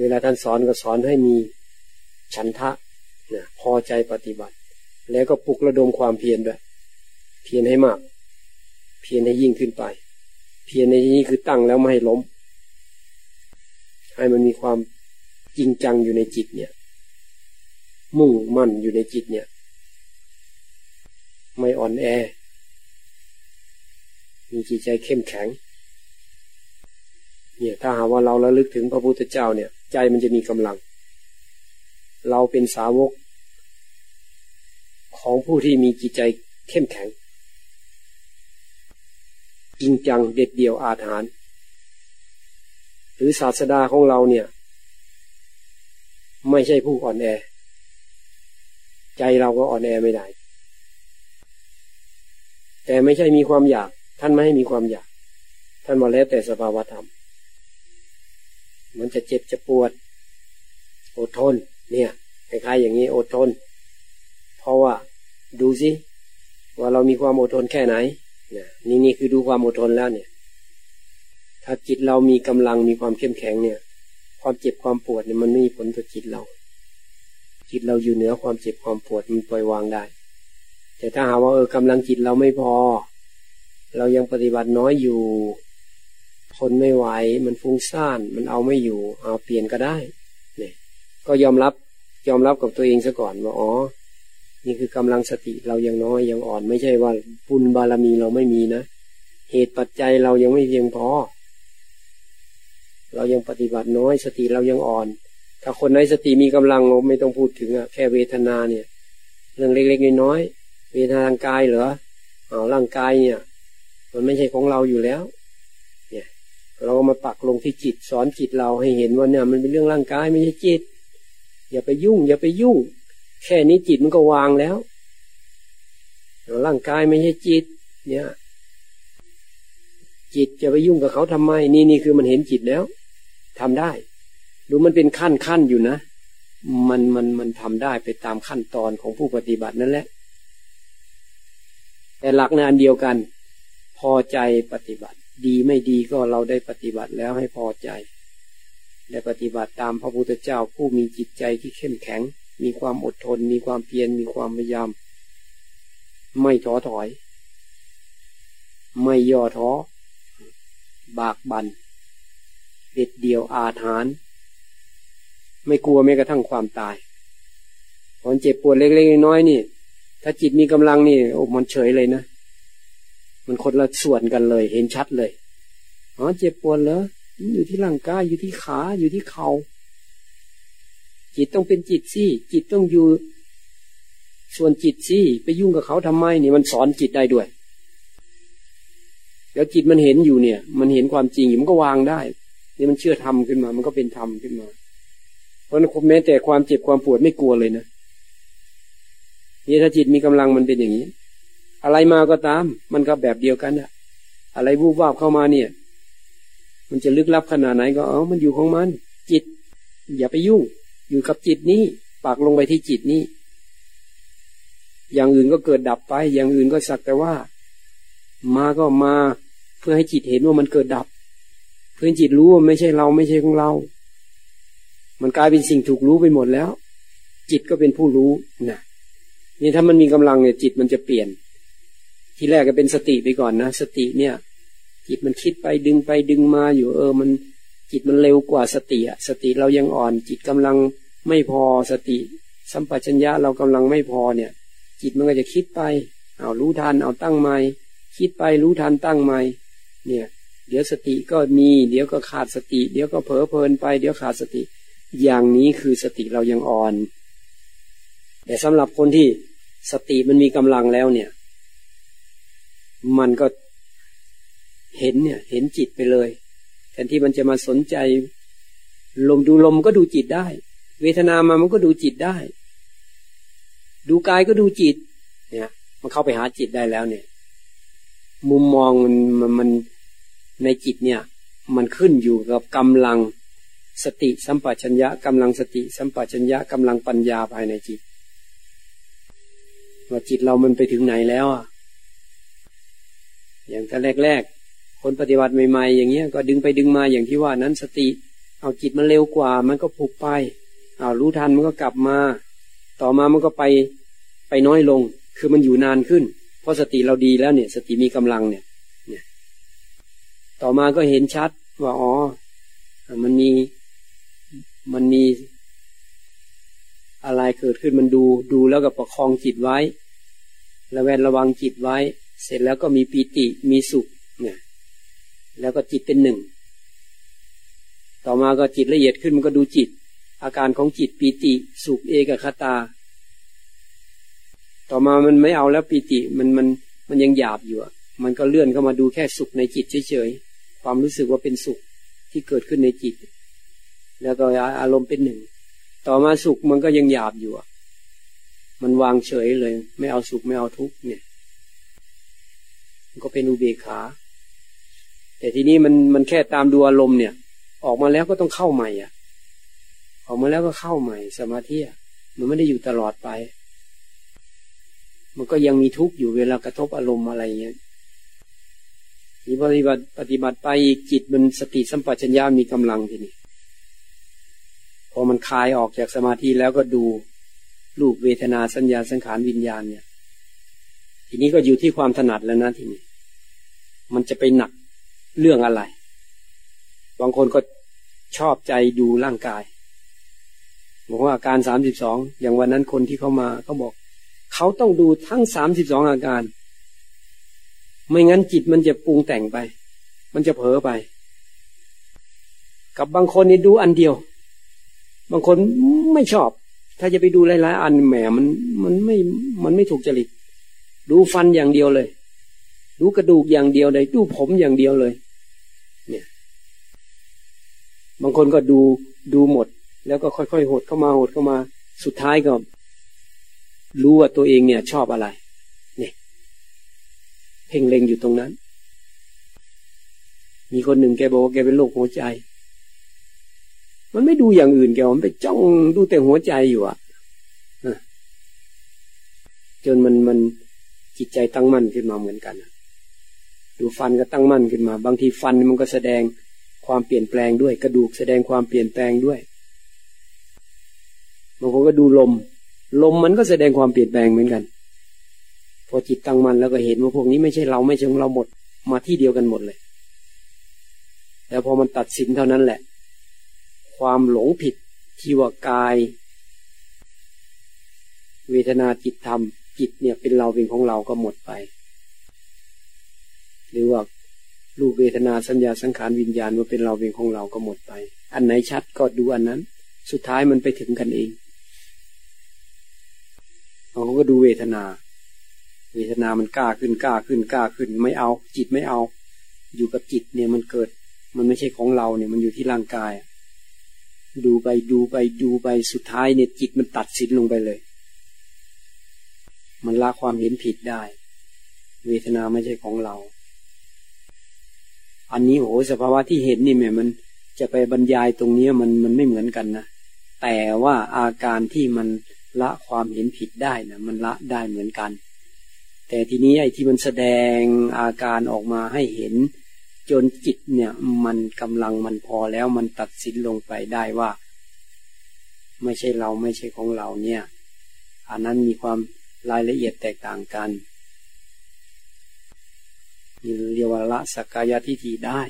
เวลาท่านสอนก็สอนให้มีฉันทะนี่ยพอใจปฏิบัติ แล้วก็ปลุกระดมความเพียรด้วยเพียรให้มาก เพียรให้ยิ่งขึ้นไป เพียรในที่นี้คือตั้งแล้วไม่ให้ล้ม ให้มันมีความจริงจังอยู่ในจิตเนี่ย มุ่งมั่นอยู่ในจิตเนี่ย ไม่อ่อนแอ มีจิตใจเข้มแข็ง เนี่ยถ้าหาว่าเราระลึกถึงพระพุทธเจ้าเนี่ย ใจมันจะมีกำลัง เราเป็นสาวก ของผู้ที่มีจิตใจเข้มแข็ง จริงจังเด็ดเดี่ยวอาถรรพ์หรือศาสดาของเราเนี่ย ไม่ใช่ผู้อ่อนแอ ใจเราก็อ่อนแอไม่ได้ แต่ไม่ใช่มีความอยาก ท่านไม่ให้มีความอยาก ท่านมาแล้วแต่สภาวธรรม มันจะเจ็บจะปวด อดทน เนี่ยคล้ายๆอย่างนี้อดทน เพราะว่าดูสิว่าเรามีความอดทนแค่ไหนนี่นี่คือดูความอดทนแล้วเนี่ย ถ้าจิตเรามีกำลังมีความเข้มแข็งเนี่ย ความเจ็บความปวดเนี่ยมันไม่มีผลต่อจิตเรา จิตเราอยู่เหนือความเจ็บความปวดมันปล่อยวางได้ แต่ถ้าหาว่าเออกำลังจิตเราไม่พอ เรายังปฏิบัติน้อยอยู่ ทนไม่ไหว มันฟุ้งซ่าน มันเอาไม่อยู่ เอาเปลี่ยนก็ได้เนี่ยก็ยอมรับยอมรับกับตัวเองซะก่อนว่าอ๋อ นี่คือกำลังสติเรายังน้อยยังอ่อนไม่ใช่ว่าบุญบารมีเราไม่มีนะเหตุปัจจัยเรายังไม่เพียงพอ เรายังปฏิบัติน้อยสติเรายังอ่อน ถ้าคนไหนสติมีกำลังไม่ต้องพูดถึงอะแค่เวทนาเนี่ย เรื่องเล็กๆน้อยๆเวทนาทางกายเหรอเอาร่างกายเนี่ย มันไม่ใช่ของเราอยู่แล้ว เราก็มาปักลงที่จิตสอนจิตเราให้เห็นว่าเนี่ยมันเป็นเรื่องร่างกายไม่ใช่จิต อย่าไปยุ่ง อย่าไปยุ่ง แค่นี้จิตมันก็วางแล้วร่างกายไม่ใช่จิต เนี่ย จิตจะไปยุ่งกับเขาทำไม นี่นี่คือมันเห็นจิตแล้วทำได้ดูมันเป็นขั้นขั้นอยู่นะมันมันมันทำได้ไปตามขั้นตอนของผู้ปฏิบัตินั่นแหละ แต่หลักในอันเดียวกัน พอใจปฏิบัติ ดีไม่ดีก็เราได้ปฏิบัติแล้วให้พอใจ ได้ปฏิบัติตามพระพุทธเจ้าผู้มีจิตใจที่เข้มแข็ง มีความอดทน มีความเพียร มีความพยายาม ไม่ท้อถอย ไม่ย่อท้อ บากบัน่นเด็ดเดียวอาถานไม่กลัวแม้กระทั่งความตายตอนเจ็บปวดเล็กๆน้อยๆนี่ ถ้าจิตมีกำลังนี่ โอ้ มันเฉยเลยนะ มันคนละส่วนกันเลย เห็นชัดเลยอ๋อเจ็บปวดเหรออยู่ที่ร่างกายอยู่ที่ขาอยู่ที่เขา่าจิตต้องเป็นจิตสิจิตต้องอยู่ ส่วนจิตสิไปยุ่งกับเขาทำไมนี่มันสอนจิตได้ด้วยแล้วจิตมันเห็นอยู่เนี่ย มันเห็นความจริงอยู่มันก็วางได้นี่มันเชื่อธรรมขึ้นมา มันก็เป็นธรรมขึ้นมา เพราะนั้นแม้แต่ความเจ็บความปวดไม่กลัวเลยนะนี่ถ้าจิตมีกำลังมันเป็นอย่างนี้ อะไรมาก็ตาม มันก็แบบเดียวกันอะอะไรวูบวาบเข้ามาเนี่ย มันจะลึกลับขนาดไหนก็เออมันอยู่ของมัน จิต อย่าไปยุ่ง อยู่กับจิตนี้ปากลงไปที่จิตนี้ อย่างอื่นก็เกิดดับไป อย่างอื่นก็สักแต่ว่า มาก็มาเพื่อให้จิตเห็นว่ามันเกิดดับ เพื่อจิตรู้ว่าไม่ใช่เราไม่ใช่ของเรา มันกลายเป็นสิ่งถูกรู้ไปหมดแล้ว จิตก็เป็นผู้รู้นะนี่ถ้ามันมีกำลังเนี่ยจิตมันจะเปลี่ยน ที่แรกก็เป็นสติไปก่อนนะ สติเนี่ย จิตมันคิดไปดึงไปดึงมาอยู่ เออ มันจิตมันเร็วกว่าสติอะสติเรายังอ่อน จิตกำลังไม่พอสติ สัมปชัญญะเรากำลังไม่พอเนี่ย จิตมันก็จะคิดไป เอารู้ทันเอาตั้งใหม่คิดไปรู้ทันตั้งใหม่เนี่ยเดี๋ยวสติก็มี เดี๋ยวก็ขาดสติ เดี๋ยวก็เผลอเพลินไป เดี๋ยวขาดสติ อย่างนี้คือสติเรายังอ่อน แต่สำหรับคนที่สติมันมีกำลังแล้วเนี่ย มันก็เห็นเนี่ย เห็นจิตไปเลยแทนที่มันจะมาสนใจ ลมดูลมก็ดูจิตได้ เวทนามามันก็ดูจิตได้ ดูกายก็ดูจิต เนี่ย มันเข้าไปหาจิตได้แล้วเนี่ย มุมมองมันมันในจิตเนี่ย มันขึ้นอยู่กับกำลังสติสัมปชัญญะกำลังสติสัมปชัญญะกำลังปัญญาภายในจิต ว่าจิตเรามันไปถึงไหนแล้วอะ อย่างแต่แรกๆ คนปฏิบัติใหม่ๆ อย่างเงี้ยก็ดึงไปดึงมาอย่างที่ว่านั้นสติ เอาจิตมันเร็วกว่า มันก็ผูกไปเอารู้ทันมันก็กลับมา ต่อมามันก็ไปไปน้อยลง คือมันอยู่นานขึ้น เพราะสติเราดีแล้วเนี่ย สติมีกำลังเนี่ยเนี่ยต่อมาก็เห็นชัดว่าอ๋อ มันมีมันมีอะไรเกิดขึ้นมันดูดูแล้วก็ประคองจิตไว้ ระแวดระวังจิตไว้ เสร็จแล้วก็มีปีติมีสุขเนี่ยแล้วก็จิตเป็นหนึ่ง ต่อมาก็จิตละเอียดขึ้นมันก็ดูจิต อาการของจิตปีติสุขเอกคตา ต่อมามันไม่เอาแล้วปีติมันมันมันยังหยาบอยู่อะมันก็เลื่อนเข้ามาดูแค่สุขในจิตเฉยๆความรู้สึกว่าเป็นสุขที่เกิดขึ้นในจิต แล้วก็อารมณ์เป็นหนึ่ง ต่อมาสุขมันก็ยังหยาบอยู่อะมันวางเฉยเลย ไม่เอาสุขไม่เอาทุกข์เนี่ย ก็เป็นอุเบกขา แต่ทีนี้มันมันแค่ตามดูอารมณ์เนี่ย ออกมาแล้วก็ต้องเข้าใหม่อะ ออกมาแล้วก็เข้าใหม่ สมาธิมันไม่ได้อยู่ตลอดไป มันก็ยังมีทุกข์อยู่เวลากระทบอารมณ์อะไรเงี้ยนี่ปฏิบัติปฏิบัติไปจิตมันสติสัมปชัญญะมีกำลังทีนี้พอมันคลายออกจากสมาธิแล้วก็ดูรูปเวทนาสัญญาสังขารวิญญาณเนี่ย ทีนี้ก็อยู่ที่ความถนัดแล้วนะทีนี้ มันจะไปหนักเรื่องอะไร บางคนก็ชอบใจดูร่างกายบอกว่าอาการสามสิบสองอย่างวันนั้นคนที่เขามาเขาบอก เขาต้องดูทั้งสามสิบสองอาการ ไม่งั้นจิตมันจะปรุงแต่งไป มันจะเผลอไป กับบางคนนี่ดูอันเดียว บางคนไม่ชอบ ถ้าจะไปดูหลายๆอันแหมมันมันไม่มันไม่ถูกจริต ดูฟันอย่างเดียวเลย ดูกระดูกอย่างเดียวเลย ดูผมอย่างเดียวเลย เนี่ย บางคนก็ดูดูหมด แล้วก็ค่อยๆหดเข้ามาหดเข้ามา สุดท้ายก็รู้ว่าตัวเองเนี่ย ชอบอะไร เนี่ยเพ่งเล็งอยู่ตรงนั้น มีคนหนึ่งแกบอกว่าแกเป็นโรคหัวใจ มันไม่ดูอย่างอื่นแกมันไปจ้องดูแต่หัวใจอยู่อะจนมันมัน จิตใจตั้งมั่นขึ้นมาเหมือนกันดูฟันก็ตั้งมั่นขึ้นมา บางทีฟันมันก็แสดงความเปลี่ยนแปลงด้วย กระดูกแสดงความเปลี่ยนแปลงด้วยบางคนก็ดูลม ลมมันก็แสดงความเปลี่ยนแปลงเหมือนกัน พอจิตตั้งมั่นแล้วก็เห็นว่าพวกนี้ไม่ใช่เราไม่ใช่ของเราหมดมาที่เดียวกันหมดเลยแล้วพอมันตัดสินเท่านั้นแหละ ความหลงผิดที่ว่ากาย เวทนาจิตธรรม จิตเนี่ยเป็นเราเป็นของเราก็หมดไป หรือว่ารูปเวทนาสัญญาสังขารวิญญาณว่าเป็นเราเป็นของเราก็หมดไป อันไหนชัดก็ดูอันนั้น สุดท้ายมันไปถึงกันเองเขาก็ดูเวทนา เวทนามันกล้าขึ้นกล้าขึ้นกล้าขึ้น ไม่เอา จิตไม่เอา อยู่กับจิตเนี่ยมันเกิด มันไม่ใช่ของเราเนี่ยมันอยู่ที่ร่างกาย ดูไปดูไปดูไปสุดท้ายเนี่ยจิตมันตัดสินลงไปเลย มันละความเห็นผิดได้ เวทนาไม่ใช่ของเรา อันนี้โอ้สภาวะที่เห็นนี่แม่มันจะไปบรรยายตรงนี้มันมันไม่เหมือนกันนะแต่ว่าอาการที่มันละความเห็นผิดได้นะมันละได้เหมือนกัน แต่ทีนี้ไอ้ที่มันแสดงอาการออกมาให้เห็น จนจิตเนี่ยมันกำลังมันพอแล้วมันตัดสินลงไปได้ว่า ไม่ใช่เราไม่ใช่ของเราเนี่ย อันนั้นมีความ รายละเอียดแตกต่างกันนี่เรียกว่าละสักกายทิฏฐิได้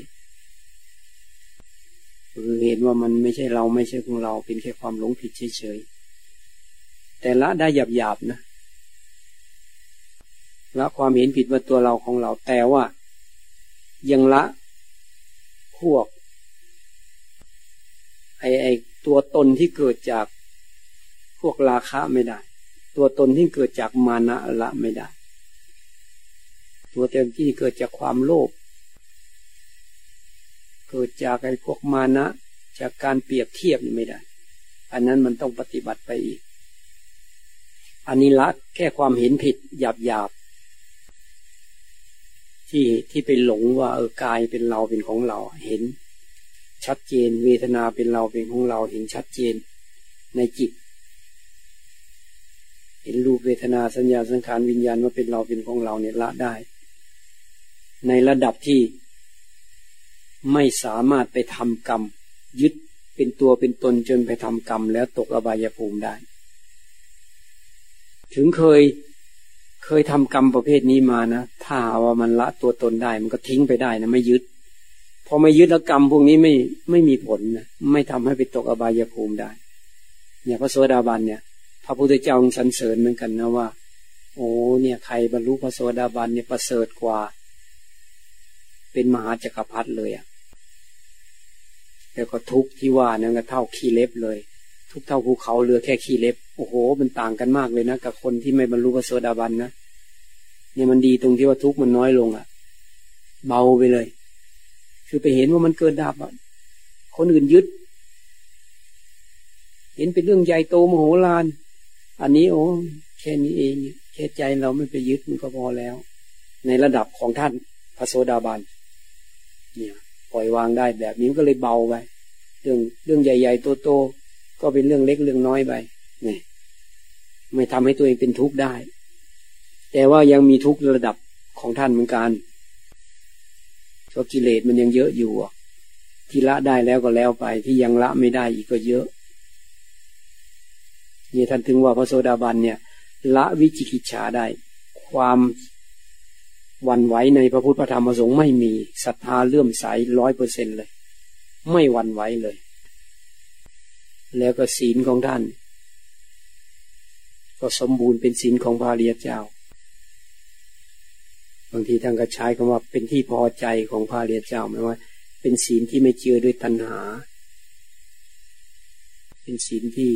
คือเห็นว่ามันไม่ใช่เราไม่ใช่ของเราเป็นแค่ความหลงผิดเฉยๆแต่ละได้หยาบๆนะละความเห็นผิดว่าตัวเราของเราแต่ว่า ยังละพวกไอไอตัวตนที่เกิดจากพวกราคะไม่ได้ ตัวตนที่เกิดจากมานะละไม่ได้ ตัวเต็มที่เกิดจากความโลภเกิดจากไอ้พวกมานะ จากการเปรียบเทียบนี่ไม่ได้ อันนั้นมันต้องปฏิบัติไปอีก อันนี้ละแค่ความเห็นผิดหยาบหยาบที่ที่ไปหลงว่าเออกายเป็นเราเป็นของเรา เห็น ชัดเจน เวทนาเป็นเราเป็นของเราเห็นชัดเจน ในจิต เห็นรูปเวทนาสัญญาสังขารวิญญาณว่าเป็นเราเป็นของเราเนี่ยละได้ ในระดับที่ไม่สามารถไปทำกรรม ยึดเป็นตัวเป็นตนจนไปทำกรรม แล้วตกอบายภูมิได้ ถึงเคยเคยทำกรรมประเภทนี้มานะถ้าว่ามันละตัวตนได้ มันก็ทิ้งไปได้นะไม่ยึดพอไม่ยึดแล้วกรรมพวกนี้ไม่ไม่มีผลนะไม่ทำให้ไปตกอบายภูมิได้ เนี่ยพระโสดาบันเนี่ย พระพุทธเจ้าสรรเสริญเหมือนกันนะว่า โอ้เนี่ยใครบรรลุพระโสดาบันเนี่ยประเสริฐกว่า เป็นมหาจักรพรรดิเลยอะแล้วก็ทุกที่ว่านั่นก็เท่าขี้เล็บเลย ทุกเท่าภูเขาเรือแค่ขี้เล็บโอ้โห มันต่างกันมากเลยนะกับคนที่ไม่บรรลุพระโสดาบันนะเนี่ยมันดีตรงที่ว่าทุกมันน้อยลงอะ่ะ เบาไปเลย คือไปเห็นว่ามันเกิดดับอะคนอื่นยึด เห็นเป็นเรื่องใหญ่โตมโหฬาร อันนี้โอ้แค่นี้เองแค่ใจเราไม่ไปยึดมันก็พอแล้ว ในระดับของท่านพระโสดาบันเนี่ยปล่อยวางได้แบบนี้ก็เลยเบาไปเรื่องเรื่องใหญ่ๆโตๆก็เป็นเรื่องเล็กเรื่องน้อยไปนี่ไม่ทำให้ตัวเองเป็นทุกข์ได้ แต่ว่ายังมีทุกข์ระดับของท่านเหมือนกันเพราะกิเลสมันยังเยอะอยู่ที่ละได้แล้วก็แล้วไปที่ยังละไม่ได้อีกก็เยอะ นี่ท่านถึงว่าพระโสดาบันเนี่ย ละวิจิกิจฉาได้ ความวันไหวในพระพุทธธรรมประสงค์ไม่มีศรัทธาเลื่อมใสร้อยเปอร์เซ็นเลย ไม่วันไหวเลย แล้วก็ศีลของท่าน ก็สมบูรณ์เป็นศีลของพระเรียเจ้าบางทีท่านก็ใช้คำว่าเป็นที่พอใจของพระเรียเจ้าหมายว่า เป็นศีลที่ไม่เจือด้วยตัณหา เป็นศีลที่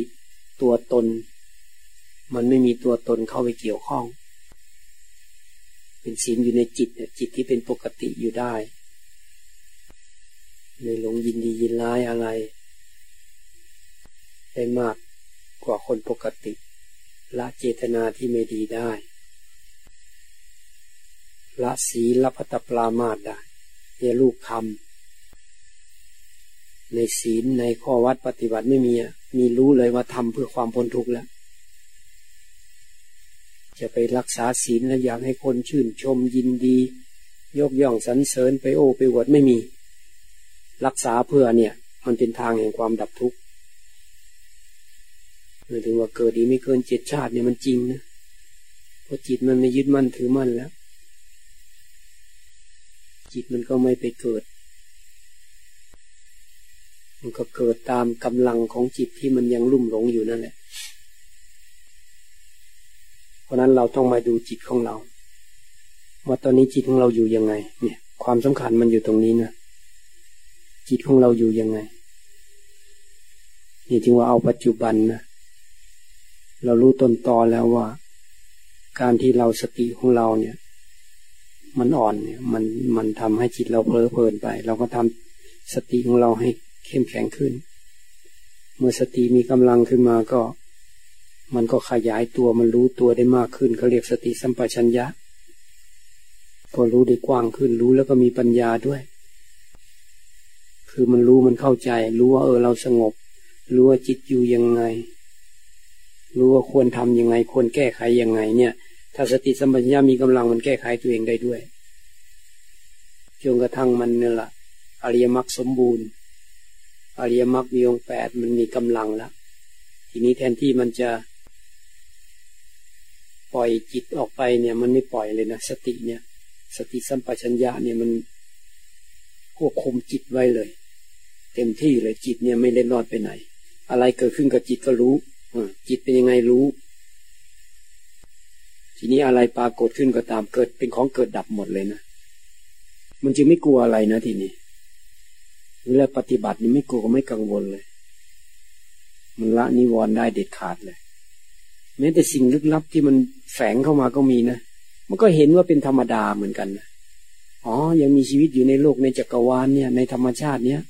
ตัวตน มันไม่มีตัวตนเข้าไปเกี่ยวข้อง เป็นศีลอยู่ในจิตเนี่ยจิตที่เป็นปกติอยู่ได้ไม่หลงยินดียินร้ายอะไร ได้มากกว่าคนปกติ ละเจตนาที่ไม่ดีได้ ละศีลละพัตปรามาตได้เนี่ยลูกคำ ในศีลในข้อวัดปฏิบัติไม่มีมีรู้เลยว่าทำเพื่อความพ้นทุกข์แล้ว จะไปรักษาศีลแล้วอยากให้คนชื่นชมยินดี ยกย่องสรรเสริญไปโอ้ไปวดไม่มี รักษาเพื่อเนี่ย มันเป็นทางแห่งความดับทุกข์หมายถึงว่าเกิดดีไม่เกินเจ็ดชาติเนี่ยมันจริงนะเพราะจิตมันไม่ยึดมั่นถือมั่นแล้วจิตมันก็ไม่ไปเกิด มันก็เกิดตามกำลังของจิตที่มันยังลุ่มหลงอยู่นั่นแหละ เพราะนั้นเราต้องมาดูจิตของเรา ว่าตอนนี้จิตของเราอยู่ยังไง เนี่ย ความสำคัญมันอยู่ตรงนี้นะจิตของเราอยู่ยังไงนี่จึงว่าเอาปัจจุบันนะเรารู้ต้นตอแล้วว่า การที่เราสติของเราเนี่ย มันอ่อนเนี่ย มันมันทำให้จิตเราเพลิดเพลินไป เราก็ทำสติของเราให้ เข้มแข็งขึ้น เมื่อสติมีกำลังขึ้นมาก็ มันก็ขยายตัวมันรู้ตัวได้มากขึ้นเขาเรียกสติสัมปชัญญะ ก็รู้ได้กว้างขึ้นรู้แล้วก็มีปัญญาด้วย คือมันรู้มันเข้าใจ รู้ว่าเออเราสงบ รู้ว่าจิตอยู่ยังไง รู้ว่าควรทำยังไง ควรแก้ไขยังไง เนี่ย ถ้าสติสัมปชัญญะมีกำลังมันแก้ไขตัวเองได้ด้วยจนกระทั่งมันเนี่ยละอริยมรรคสมบูรณ์ อริยมรรคมีองค์แปดมันมีกำลังแล้ว ทีนี้แทนที่มันจะปล่อยจิตออกไปเนี่ย มันไม่ปล่อยเลยนะสติเนี่ย สติสัมปชัญญะเนี่ยมันควบคุมจิตไว้เลย เต็มที่เลยจิตเนี่ยไม่เล่นรอดไปไหน อะไรเกิดขึ้นกับจิตก็รู้จิตเป็นยังไงรู้ ทีนี้อะไรปรากฏขึ้นก็ตามเกิดเป็นของเกิดดับหมดเลยนะมันจึงไม่กลัวอะไรนะทีนี้ เวลาปฏิบัตินี่ไม่กลัวไม่กังวลเลย มันละนิวรณ์ได้เด็ดขาดเลยแม้แต่สิ่งลึกลับที่มันแฝงเข้ามาก็มีนะมันก็เห็นว่าเป็นธรรมดาเหมือนกันนะอ๋อ ยังมีชีวิตอยู่ในโลกในจักรวาลเนี่ย ในธรรมชาติเนี้ย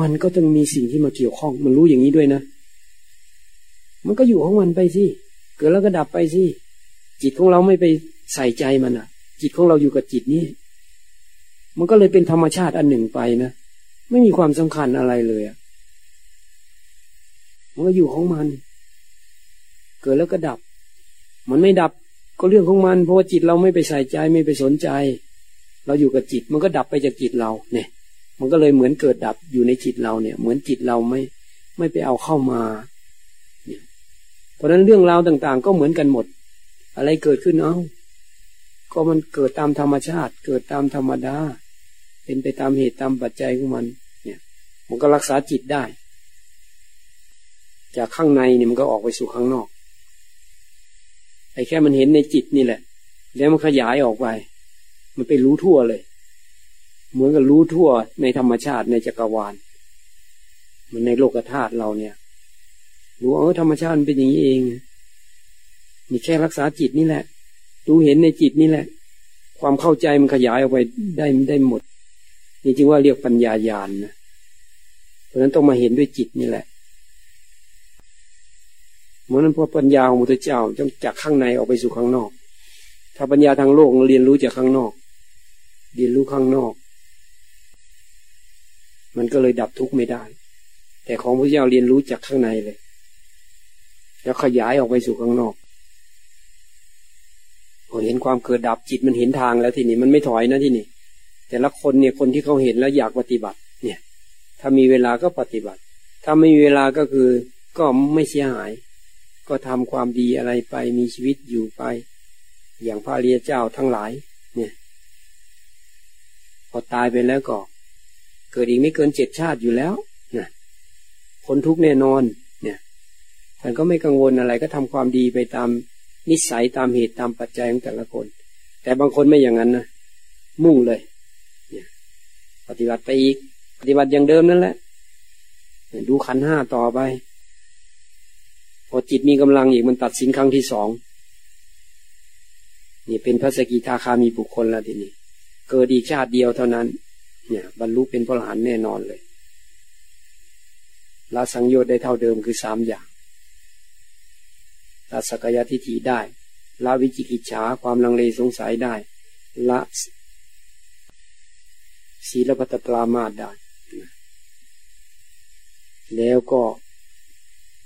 มันก็ต้องมีสิ่งที่มาเกี่ยวข้อง มันรู้อย่างนี้ด้วยนะ มันก็อยู่ของมันไปสิเกิดแล้วก็ดับไปสิจิตของเราไม่ไปใส่ใจมันอะ จิตของเราอยู่กับจิตนี้มันก็เลยเป็นธรรมชาติอันหนึ่งไปนะ ไม่มีความสำคัญอะไรเลยมันก็อยู่ของมัน เกิดแล้วก็ดับ มันไม่ดับก็เรื่องของมันเพราะว่าจิตเราไม่ไปใส่ใจไม่ไปสนใจ เราอยู่กับจิตมันก็ดับไปจากจิตเราเนี่ย มันก็เลยเหมือนเกิดดับอยู่ในจิตเราเนี่ย เหมือนจิตเราไม่ไม่ไปเอาเข้ามาเนี่ยเพราะฉะนั้นเรื่องราวต่าง ๆ ก็เหมือนกันหมด อะไรเกิดขึ้นเอาก็มันเกิดตามธรรมชาติ เกิดตามธรรมดาเป็นไปตามเหตุตามปัจจัยของมัน มันก็รักษาจิตได้ จากข้างในเนี่ยมันก็ออกไปสู่ข้างนอกไอ้แค่มันเห็นในจิตนี่แหละ แล้วมันขยายออกไป มันไปรู้ทั่วเลย เหมือนกับรู้ทั่วในธรรมชาติในจักรวาล มันในโลกธาตุเราเนี่ย รู้เออธรรมชาติมันเป็นอย่างนี้เองนี่แค่รักษาจิตนี่แหละดูเห็นในจิตนี่แหละ ความเข้าใจมันขยายออกไปได้ได้หมดนี่จึงว่าเรียกปัญญาญาณนะ ราะนั้นต้องมาเห็นด้วยจิตนี่แหละเหมือนนั้นพอปัญญาของมุตเจ้าต้องจากข้างในออกไปสู่ข้างนอก ถ้าปัญญาทางโลกเรียนรู้จากข้างนอก เรียนรู้ข้างนอก มันก็เลยดับทุกข์ไม่ได้ แต่ของพระเจ้าเรียนรู้จากข้างในเลย แล้วขยายออกไปสู่ข้างนอกพอเห็นความเกิดดับจิตมันเห็นทางแล้วทีนี้มันไม่ถอยนะที่นี่แต่ละคนเนี่ยคนที่เขาเห็นแล้วอยากปฏิบัติ ถ้ามีเวลาก็ปฏิบัติ ถ้าไม่มีเวลาก็คือ ก็ไม่เสียหาย ก็ทำความดีอะไรไปมีชีวิตอยู่ไป อย่างพระเรียเจ้าทั้งหลาย เนี่ย พอตายไปแล้วก็ เกิดอีกไม่เกินเจ็ดชาติอยู่แล้วนะคนทุกแน่นอน เนี่ยท่านก็ไม่กังวลอะไรก็ทำความดีไปตามนิสัยตามเหตุตามปัจจัยของแต่ละคน แต่บางคนไม่อย่างนั้นนะมุ่งเลยเนี่ยปฏิบัติไปอีก ฏิบัติอย่างเดิมนั่นแหละดูขันห้าต่อไป พอจิตมีกำลังอีกมันตัดสินครั้งที่สองนี่เป็นพระสกิทาคามีบุคคลแล้วทีนี้ เกิดอีกชาติเดียวเท่านั้น เนี่ย บรรลุเป็นพระอรหันต์แน่นอนเลยละสังโยชน์ได้เท่าเดิมคือสามอย่างละสักยทิฏฐิได้ละวิจิกิจฉาความลังเลสงสัยได้ละศีลปัตตปรามาตได้ แล้วก็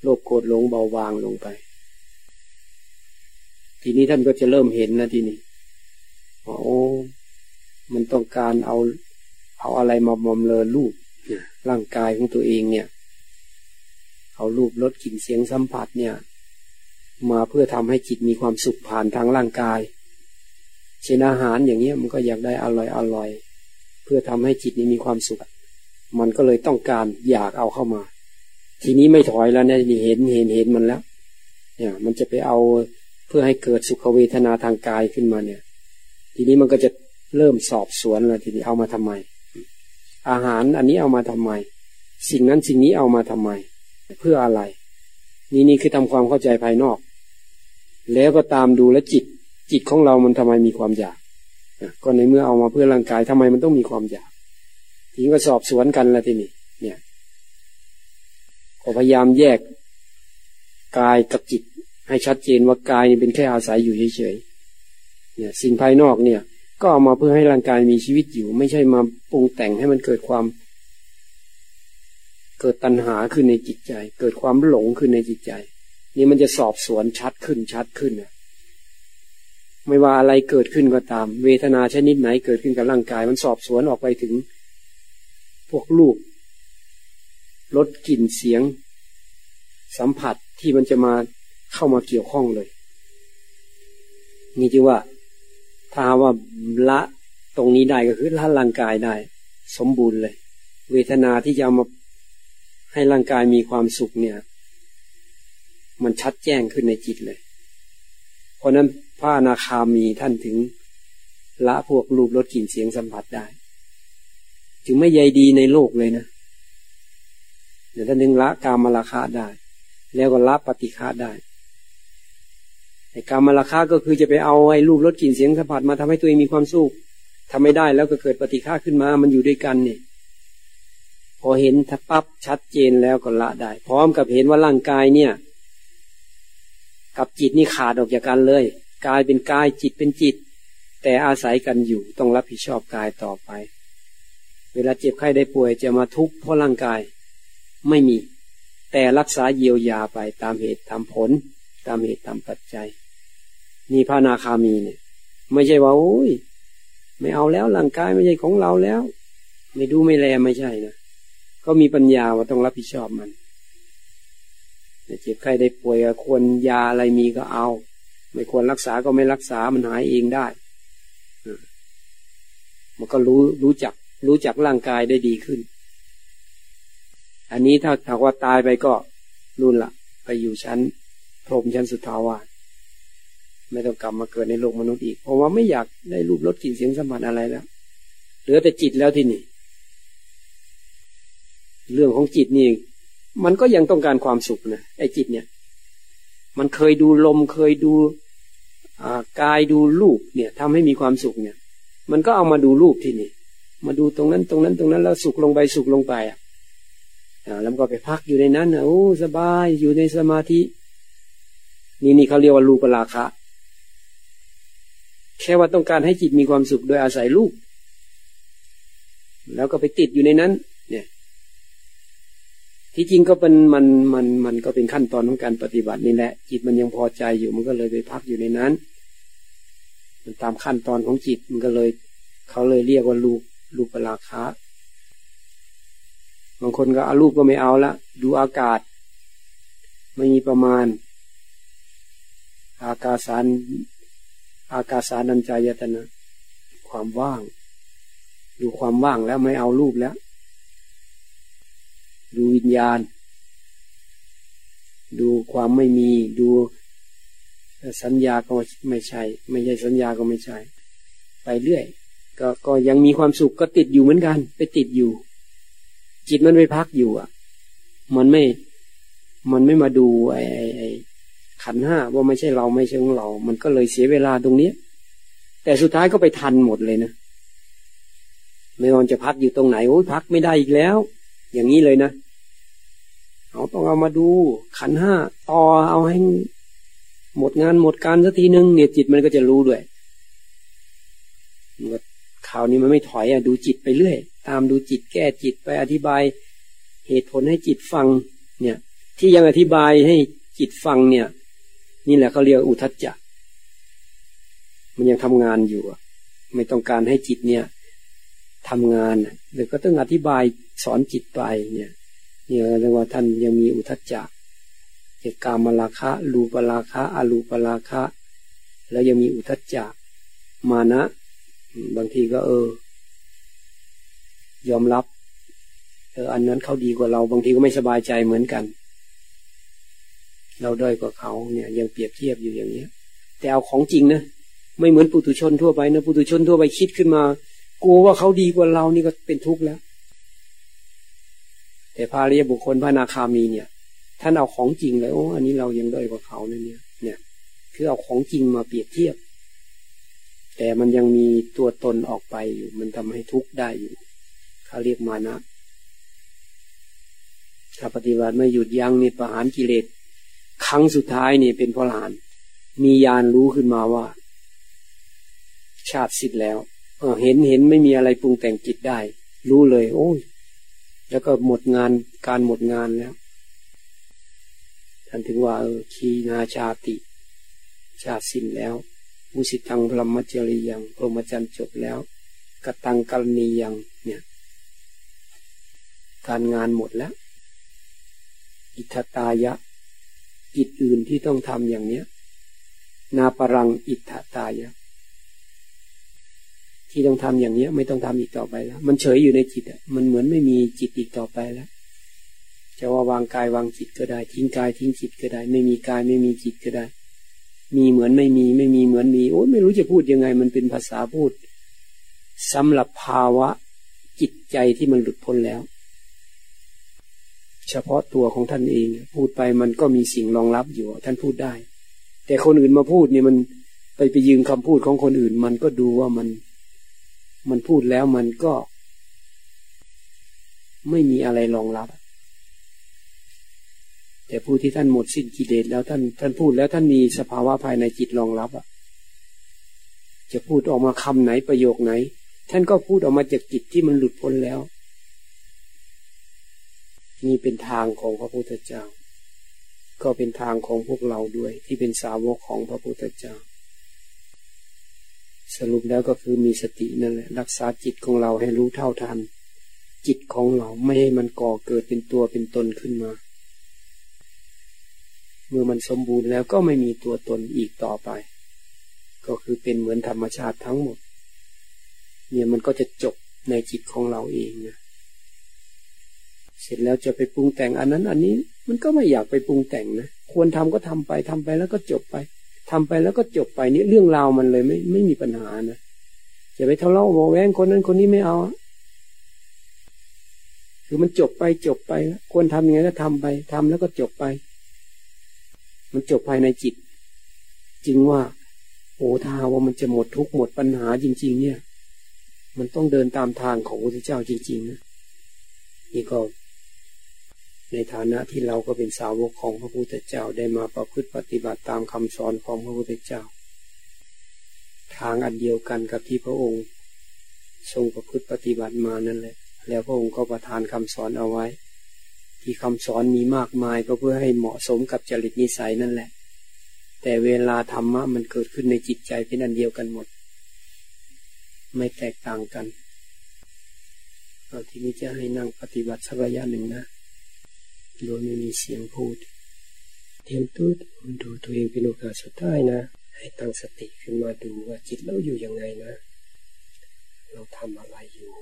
โลภโกรธหลงเบาบางลงไป ทีนี้ท่านก็จะเริ่มเห็นนะทีนี้ว่าโอ้มันต้องการเอาเอาอะไรมามอมเลอรูปร่างกายของตัวเองเนี่ย เอารูปลดกลิ่นเสียงสัมผัสเนี่ย มาเพื่อทำให้จิตมีความสุขผ่านทางร่างกาย เช่นอาหารอย่างเงี้ยมันก็อยากได้อร่อยอร่อย เพื่อทำให้จิตนี้มีความสุข มันก็เลยต้องการอยากเอาเข้ามา ทีนี้ไม่ถอยแล้วเนี่ยเห็นเห็นเห็นมันแล้วเนี่ย มันจะไปเอาเพื่อให้เกิดสุขเวทนาทางกายขึ้นมาเนี่ย ทีนี้มันก็จะเริ่มสอบสวนแล้วทีนี้เอามาทำไม อาหารอันนี้เอามาทำไม สิ่งนั้นสิ่งนี้เอามาทำไม เพื่ออะไร นี่นี่คือทำความเข้าใจภายนอก แล้วก็ตามดูแลจิต จิตของเรามันทำไมมีความอยากก็ในเมื่อเอามาเพื่อร่างกายทำไมมันต้องมีความอยากทีนี้ก็สอบสวนกันแล้วทีนี้ พยายามแยกกายกับจิต ให้ชัดเจนว่ากายนี่เป็นแค่อาศัยอยู่เฉยๆเนี่ยสิ่งภายนอกเนี่ย ก็เอามาเพื่อให้ร่างกายมีชีวิตอยู่ ไม่ใช่มาปรุงแต่งให้มันเกิดความ เกิดตัณหาขึ้นในจิตใจ เกิดความหลงขึ้นในจิตใจ นี่มันจะสอบสวนชัดขึ้นชัดขึ้นนี่ยไม่ว่าอะไรเกิดขึ้นก็ตาม เวทนาชนิดไหนเกิดขึ้นกับร่างกาย มันสอบสวนออกไปถึง พวกลูก ลดกลิ่นเสียง สัมผัสที่มันจะมาเข้ามาเกี่ยวข้องเลย นี่จึงว่า ถ้าว่าละตรงนี้ได้ก็คือละร่างกายได้ สมบูรณ์เลย เวทนาที่จะมาให้ร่างกายมีความสุขเนี่ย มันชัดแจ้งขึ้นในจิตเลย เพราะนั้นพระอนาคามีท่านถึงละพวกรูปรสกลิ่นเสียงสัมผัสได้จึงไม่ใยดีในโลกเลยนะ ดี๋ยวท่านนึงละกามราคะได้ แล้วก็ละปฏิฆาได้ไอ้กามราคะก็คือจะไปเอาไอ้รูปรสกลิ่นเสียงสัมผัสมาทำให้ตัวเองมีความสุขทำไม่ได้แล้วก็เกิดปฏิฆาขึ้นมา มันอยู่ด้วยกันเนี่ย พอเห็นถ้าปั๊บชัดเจนแล้วก็ละได้ พร้อมกับเห็นว่าร่างกายเนี่ย กับจิตนี่ขาดออกจากกันเลยกายเป็นกายจิตเป็นจิต แต่อาศัยกันอยู่ต้องรับผิดชอบกายต่อไป เวลาเจ็บไข้ได้ป่วยจะมาทุกข์เพราะร่างกาย ไม่มี แต่รักษาเยียวยาไปตามเหตุตามผล ตามเหตุตามปัจจัย นี่พระนาคามีเนี่ย ไม่ใช่ว่าโอ้ย ไม่เอาแล้วร่างกายไม่ใช่ของเราแล้ว ไม่ดูไม่แลไม่ใช่นะก็มีปัญญาว่าต้องรับผิดชอบมันเจ็บไข้ได้ป่วยควรยาอะไรมีก็เอา ไม่ควรรักษาก็ไม่รักษามันหายเองได้มันก็รู้รู้จักรู้จักร่างกายได้ดีขึ้น อันนี้ถ้าถากว่าตายไปก็รุ่นละไปอยู่ชั้น พรหมชั้นสุทาวาสไม่ต้องกลับมาเกิดในโลกมนุษย์อีก เพราะว่าไม่อยากได้รูปรสกลิ่นเสียงสัมผัสอะไรแล้ว เหลือแต่จิตแล้วที่นี่ เรื่องของจิตนี่ มันก็ยังต้องการความสุขนะไอ้จิตเนี่ย มันเคยดูลมเคยดูกายดูรูปเนี่ยทำให้มีความสุขเนี่ย มันก็เอามาดูรูปที่นี่ มาดูตรงนั้นตรงนั้นตรงนั้นแล้วสุขลงไปสุขลงไปอะ แล้วก็ไปพักอยู่ในนั้นนะโอ้สบายอยู่ในสมาธิ นี่นี่เขาเรียกว่ารูปราคะ แค่ว่าต้องการให้จิตมีความสุขโดยอาศัยรูปแล้วก็ไปติดอยู่ในนั้น เนี่ย ที่จริงก็เป็นมันมันมันก็เป็นขั้นตอนของการปฏิบัตินี่แหละ จิตมันยังพอใจอยู่มันก็เลยไปพักอยู่ในนั้น มันตามขั้นตอนของจิตมันก็เลย เขาเลยเรียกว่ารูปรูปราคะ บางคนก็เอารูปก็ไม่เอาละดูอากาศ ไม่มีประมาณ อากาสารอากาสานัญจายตนะความว่าง ดูความว่างแล้วไม่เอารูปแล้ว ดูวิญญาณ ดูความไม่มี ดูสัญญาก็ไม่ใช่ ไม่ใช่สัญญาก็ไม่ใช่ ไปเรื่อย ก็ก็ยังมีความสุขก็ติดอยู่เหมือนกัน ไปติดอยู่ จิตมันไปพักอยู่อะ มันไม่ มันไม่มาดูไอ้ไอ้ขันห้าว่าไม่ใช่เราไม่ใช่ของเรา มันก็เลยเสียเวลาตรงนี้แต่สุดท้ายก็ไปทันหมดเลยนะไม่ว่าจะพักอยู่ตรงไหนโอ้ยพักไม่ได้อีกแล้ว อย่างนี้เลยนะเอาต้องเอามาดู ขันห้าต่อเอาให้หมดงานหมดการสักทีหนึ่งเนี่ยจิตมันก็จะรู้ด้วยมันคราวนี้มันไม่ถอยอะดูจิตไปเรื่อย ตามดูจิตแก้จิตไปอธิบายเหตุผลให้จิตฟัง เนี่ย ที่ยังอธิบายให้จิตฟังเนี่ย นี่แหละเขาเรียกอุทจจะมันยังทำงานอยู่ไม่ต้องการให้จิตเนี่ยทำงานหรือก็ต้องอธิบายสอนจิตไปเนี่ยเนี่ยเรียกว่าท่านยังมีอุทจจะเหตุกามราคะรูปราคะอรูปราคะ แล้วยังมีอุทจจะมานะ บางทีก็เออ ยอมรับเอออันนั้นเขาดีกว่าเราบางทีก็ไม่สบายใจเหมือนกัน เราด้อยกว่าเขาเนี่ย ยังเปรียบเทียบอยู่อย่างเนี้ย แต่เอาของจริงนะไม่เหมือนปุถุชนทั่วไปนะปุถุชนทั่วไปคิดขึ้นมา กลัวว่าเขาดีกว่าเรานี่ก็เป็นทุกข์แล้ว แต่พาเรียบุคคลพระนาคามีเนี่ยท่านเอาของจริงเลยโอ้อันนี้เรายังด้อยกว่าเขาเนี่ย เนี่ย คือเอาของจริงมาเปรียบเทียบ แต่มันยังมีตัวตนออกไปอยู่ มันทำให้ทุกข์ได้อยู่ เขาเรียกมานะถ้าปฏิบัติไม่หยุดยั้งนี่ประหารกิเลสครั้งสุดท้ายนี่เป็นพระหลาน มียานรู้ขึ้นมาว่า ชาติสิ้นแล้วเเห็นเห็นไม่มีอะไรปรุงแต่งจิตได้ รู้เลย โอ้ย แล้วก็หมดงานการหมดงานแล้วท่านถึงว่าเออคีนาชาติ ชาติสิ้นแล้วมุสิตังพรหมจริยังพรหมจรรย์จบแล้วกตังกรณียังเนี่ย การงานหมดแล้ว อิทตายะ กิจอื่นที่ต้องทำอย่างเนี้ย นาปรังอิทตายะ ที่ต้องทำอย่างเนี้ย ไม่ต้องทำอีกต่อไปแล้ว มันเฉยอยู่ในจิตอะมันเหมือนไม่มีจิตอีกต่อไปแล้วจะว่าวางกายวางจิตก็ได้ ทิ้งกายทิ้งจิตก็ได้ ไม่มีกายไม่มีจิตก็ได้ มีเหมือนไม่มีไม่มีเหมือนมีโอ้ไม่รู้จะพูดยังไง มันเป็นภาษาพูดสำหรับภาวะจิตใจที่มันหลุดพ้นแล้ว เฉพาะตัวของท่านเอง พูดไปมันก็มีสิ่งรองรับอยู่ ท่านพูดได้ แต่คนอื่นมาพูดเนี่ยมันไปไปยืมคำพูดของคนอื่น มันก็ดูว่ามัน มันพูดแล้วมันก็ ไม่มีอะไรรองรับ แต่ผู้ที่ท่านหมดสิ้นกิเลสแล้วท่าน ท่านพูดแล้วท่านมีสภาวะภายในจิตรองรับอะ จะพูดออกมาคำไหนประโยคไหน ท่านก็พูดออกมาจากจิตที่มันหลุดพ้นแล้ว นี่เป็นทางของพระพุทธเจ้า ก็เป็นทางของพวกเราด้วย ที่เป็นสาวกของพระพุทธเจ้า สรุปแล้วก็คือมีสตินั่นแหละรักษาจิตของเราให้รู้เท่าทัน จิตของเราไม่ให้มันก่อเกิดเป็นตัวเป็นตนขึ้นมา เมื่อมันสมบูรณ์แล้วก็ไม่มีตัวตนอีกต่อไป ก็คือเป็นเหมือนธรรมชาติทั้งหมด เนี่ยมันก็จะจบในจิตของเราเองนะ เสร็จแล้วจะไปปรุงแต่งอันนั้น อันนี้มันก็ไม่อยากไปปรุงแต่งนะควรทำก็ทำไปทำไปแล้วก็จบไปทำไปแล้วก็จบไปนี่เรื่องราวมันเลยไม่ไม่มีปัญหานะจะไปทะเลาะโวแวงคนนั้นคนนี้ไม่เอาคือมันจบไปจบไปควรทำยังไงก็ทำไปทำแล้วก็จบไป มันจบภายในจิต จริงว่า โอ้ถ้าว่ามันจะหมดทุกหมดปัญหาจริง ๆ เนี่ย มันต้องเดินตามทางของพระพุทธเจ้าจริงๆนะนี่ก็ ในฐานะที่เราก็เป็นสาวกของพระพุทธเจ้าได้มาประพฤติปฏิบัติตามคำสอนของพระพุทธเจ้า ทางอันเดียวกันกับที่พระองค์ ทรงประพฤติปฏิบัติมานั่นแหละ แล้วพระองค์ก็ประทานคำสอนเอาไว้ ที่คำสอนมีมากมายก็เพื่อให้เหมาะสมกับจริตนิสัยนั่นแหละ แต่เวลาธรรมะมันเกิดขึ้นในจิตใจเป็นอันเดียวกันหมด ไม่แตกต่างกันเอาทีนี้จะให้นั่งปฏิบัติสักระยะหนึ่งนะ โดยไม่มีเสียงพูด เตรียมตัวดูตัวเองเป็นโอกาสสุดท้ายนะ ให้ตั้งสติขึ้นมาดูว่าจิตเราอยู่ยังไงนะ เราทำอะไรอยู่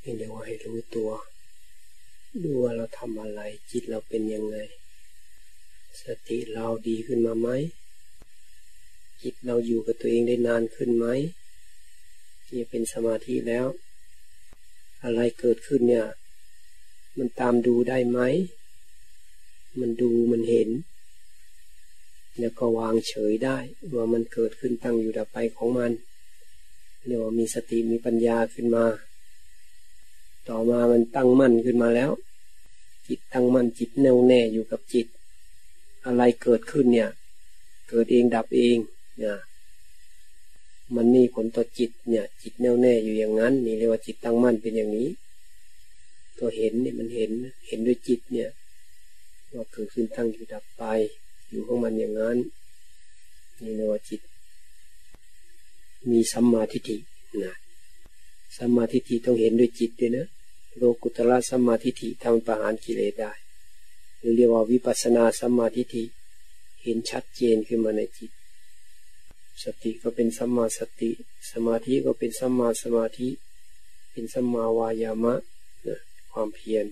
เรียกว่าให้รู้ตัวดูว่าเราทำอะไร จิตเราเป็นยังไง สติเราดีขึ้นมาไหมจิตเราอยู่กับตัวเองได้นานขึ้นไหมที่เป็นสมาธิแล้ว อะไรเกิดขึ้นเนี่ย มันตามดูได้ไหม มันดูมันเห็น แล้วก็วางเฉยได้ว่ามันเกิดขึ้นตั้งอยู่ดับไปของมันเรียกว่ามีสติมีปัญญาขึ้นมา ต่อมามันตั้งมั่นขึ้นมาแล้ว จิตตั้งมั่นจิตแน่วแน่อยู่กับจิต อะไรเกิดขึ้นเนี่ย เกิดเองดับเองนะมันมีผลต่อจิตเนี่ย จิตแน่วแน่อยู่อย่างนั้น นี่เรียกว่าจิตตั้งมั่นเป็นอย่างนี้ ตัวเห็นเนี่ยมันเห็นเห็นด้วยจิตเนี่ยว่าเกิดขึ้นตั้งอยู่ดับไป อยู่ของมันอย่างนั้นนี่เรียกว่าจิต มีสัมมาทิฏฐินะสัมมาทิฏฐิต้องเห็นด้วยจิตด้วยนะโลกุตละสัมมาทิฏฐิทำประหารกิเลสได้ หรือเรียกว่าวิปัสนาสัมมาทิฏฐิเห็นชัดเจนขึ้นมาในจิต สติก็เป็นสัมมาสติ สมาธิก็เป็นสัมมาสมาธิ เป็นสัมมาวายามะ ความเพียร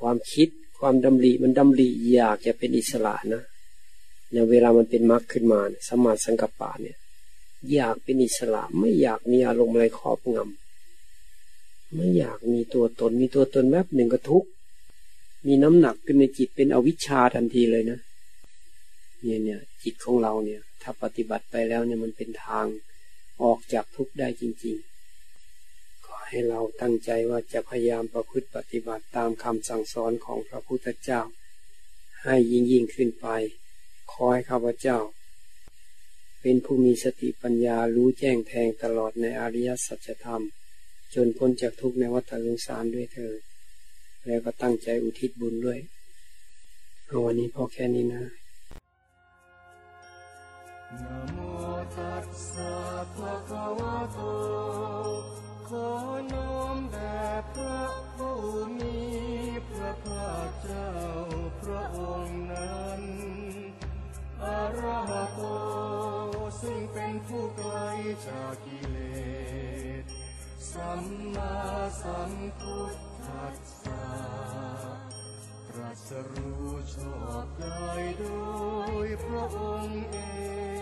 ความคิดความดำริมันดำริอยากจะเป็นอิสระนะเนี่ยเวลามันเป็นมรรคขึ้นมาสมาสังกปะเนี่ย อยากเป็นอิสระไม่อยากมีอารมณ์อะไรครอบงำไม่อยากมีตัวตนมีตัวตนแวบหนึ่งก็ทุกมีน้ำหนักขึ้นในจิตเป็นอวิชชาทันทีเลยนะเนี่ยเนี่ยจิตของเราเนี่ย ถ้าปฏิบัติไปแล้วเนี่ยมันเป็นทางออกจากทุกข์ได้จริง ๆ ให้เราตั้งใจว่าจะพยายามประพฤติปฏิบัติตามคำสั่งสอนของพระพุทธเจ้า ให้ยิ่งยิ่งขึ้นไป ขอให้ข้าพเจ้า เป็นผู้มีสติปัญญารู้แจ้งแทงตลอดในอริยสัจธรรม จนพ้นจากทุกข์ในวัฏสงสารด้วยเถิดแล้วก็ตั้งใจอุทิศบุญด้วยวันนี้พอแค่นี้นะนะโมตัสสะภะคะวะโต ขอน้อมแด่พระผู้มีพระภาคเจ้าพระองค์นั้นอรหโตซึ่งเป็นผู้ไกลจากกิเลส สัมมาสัมพุทธัสสะตรัสรู้ชอบได้โดยพระองค์เอง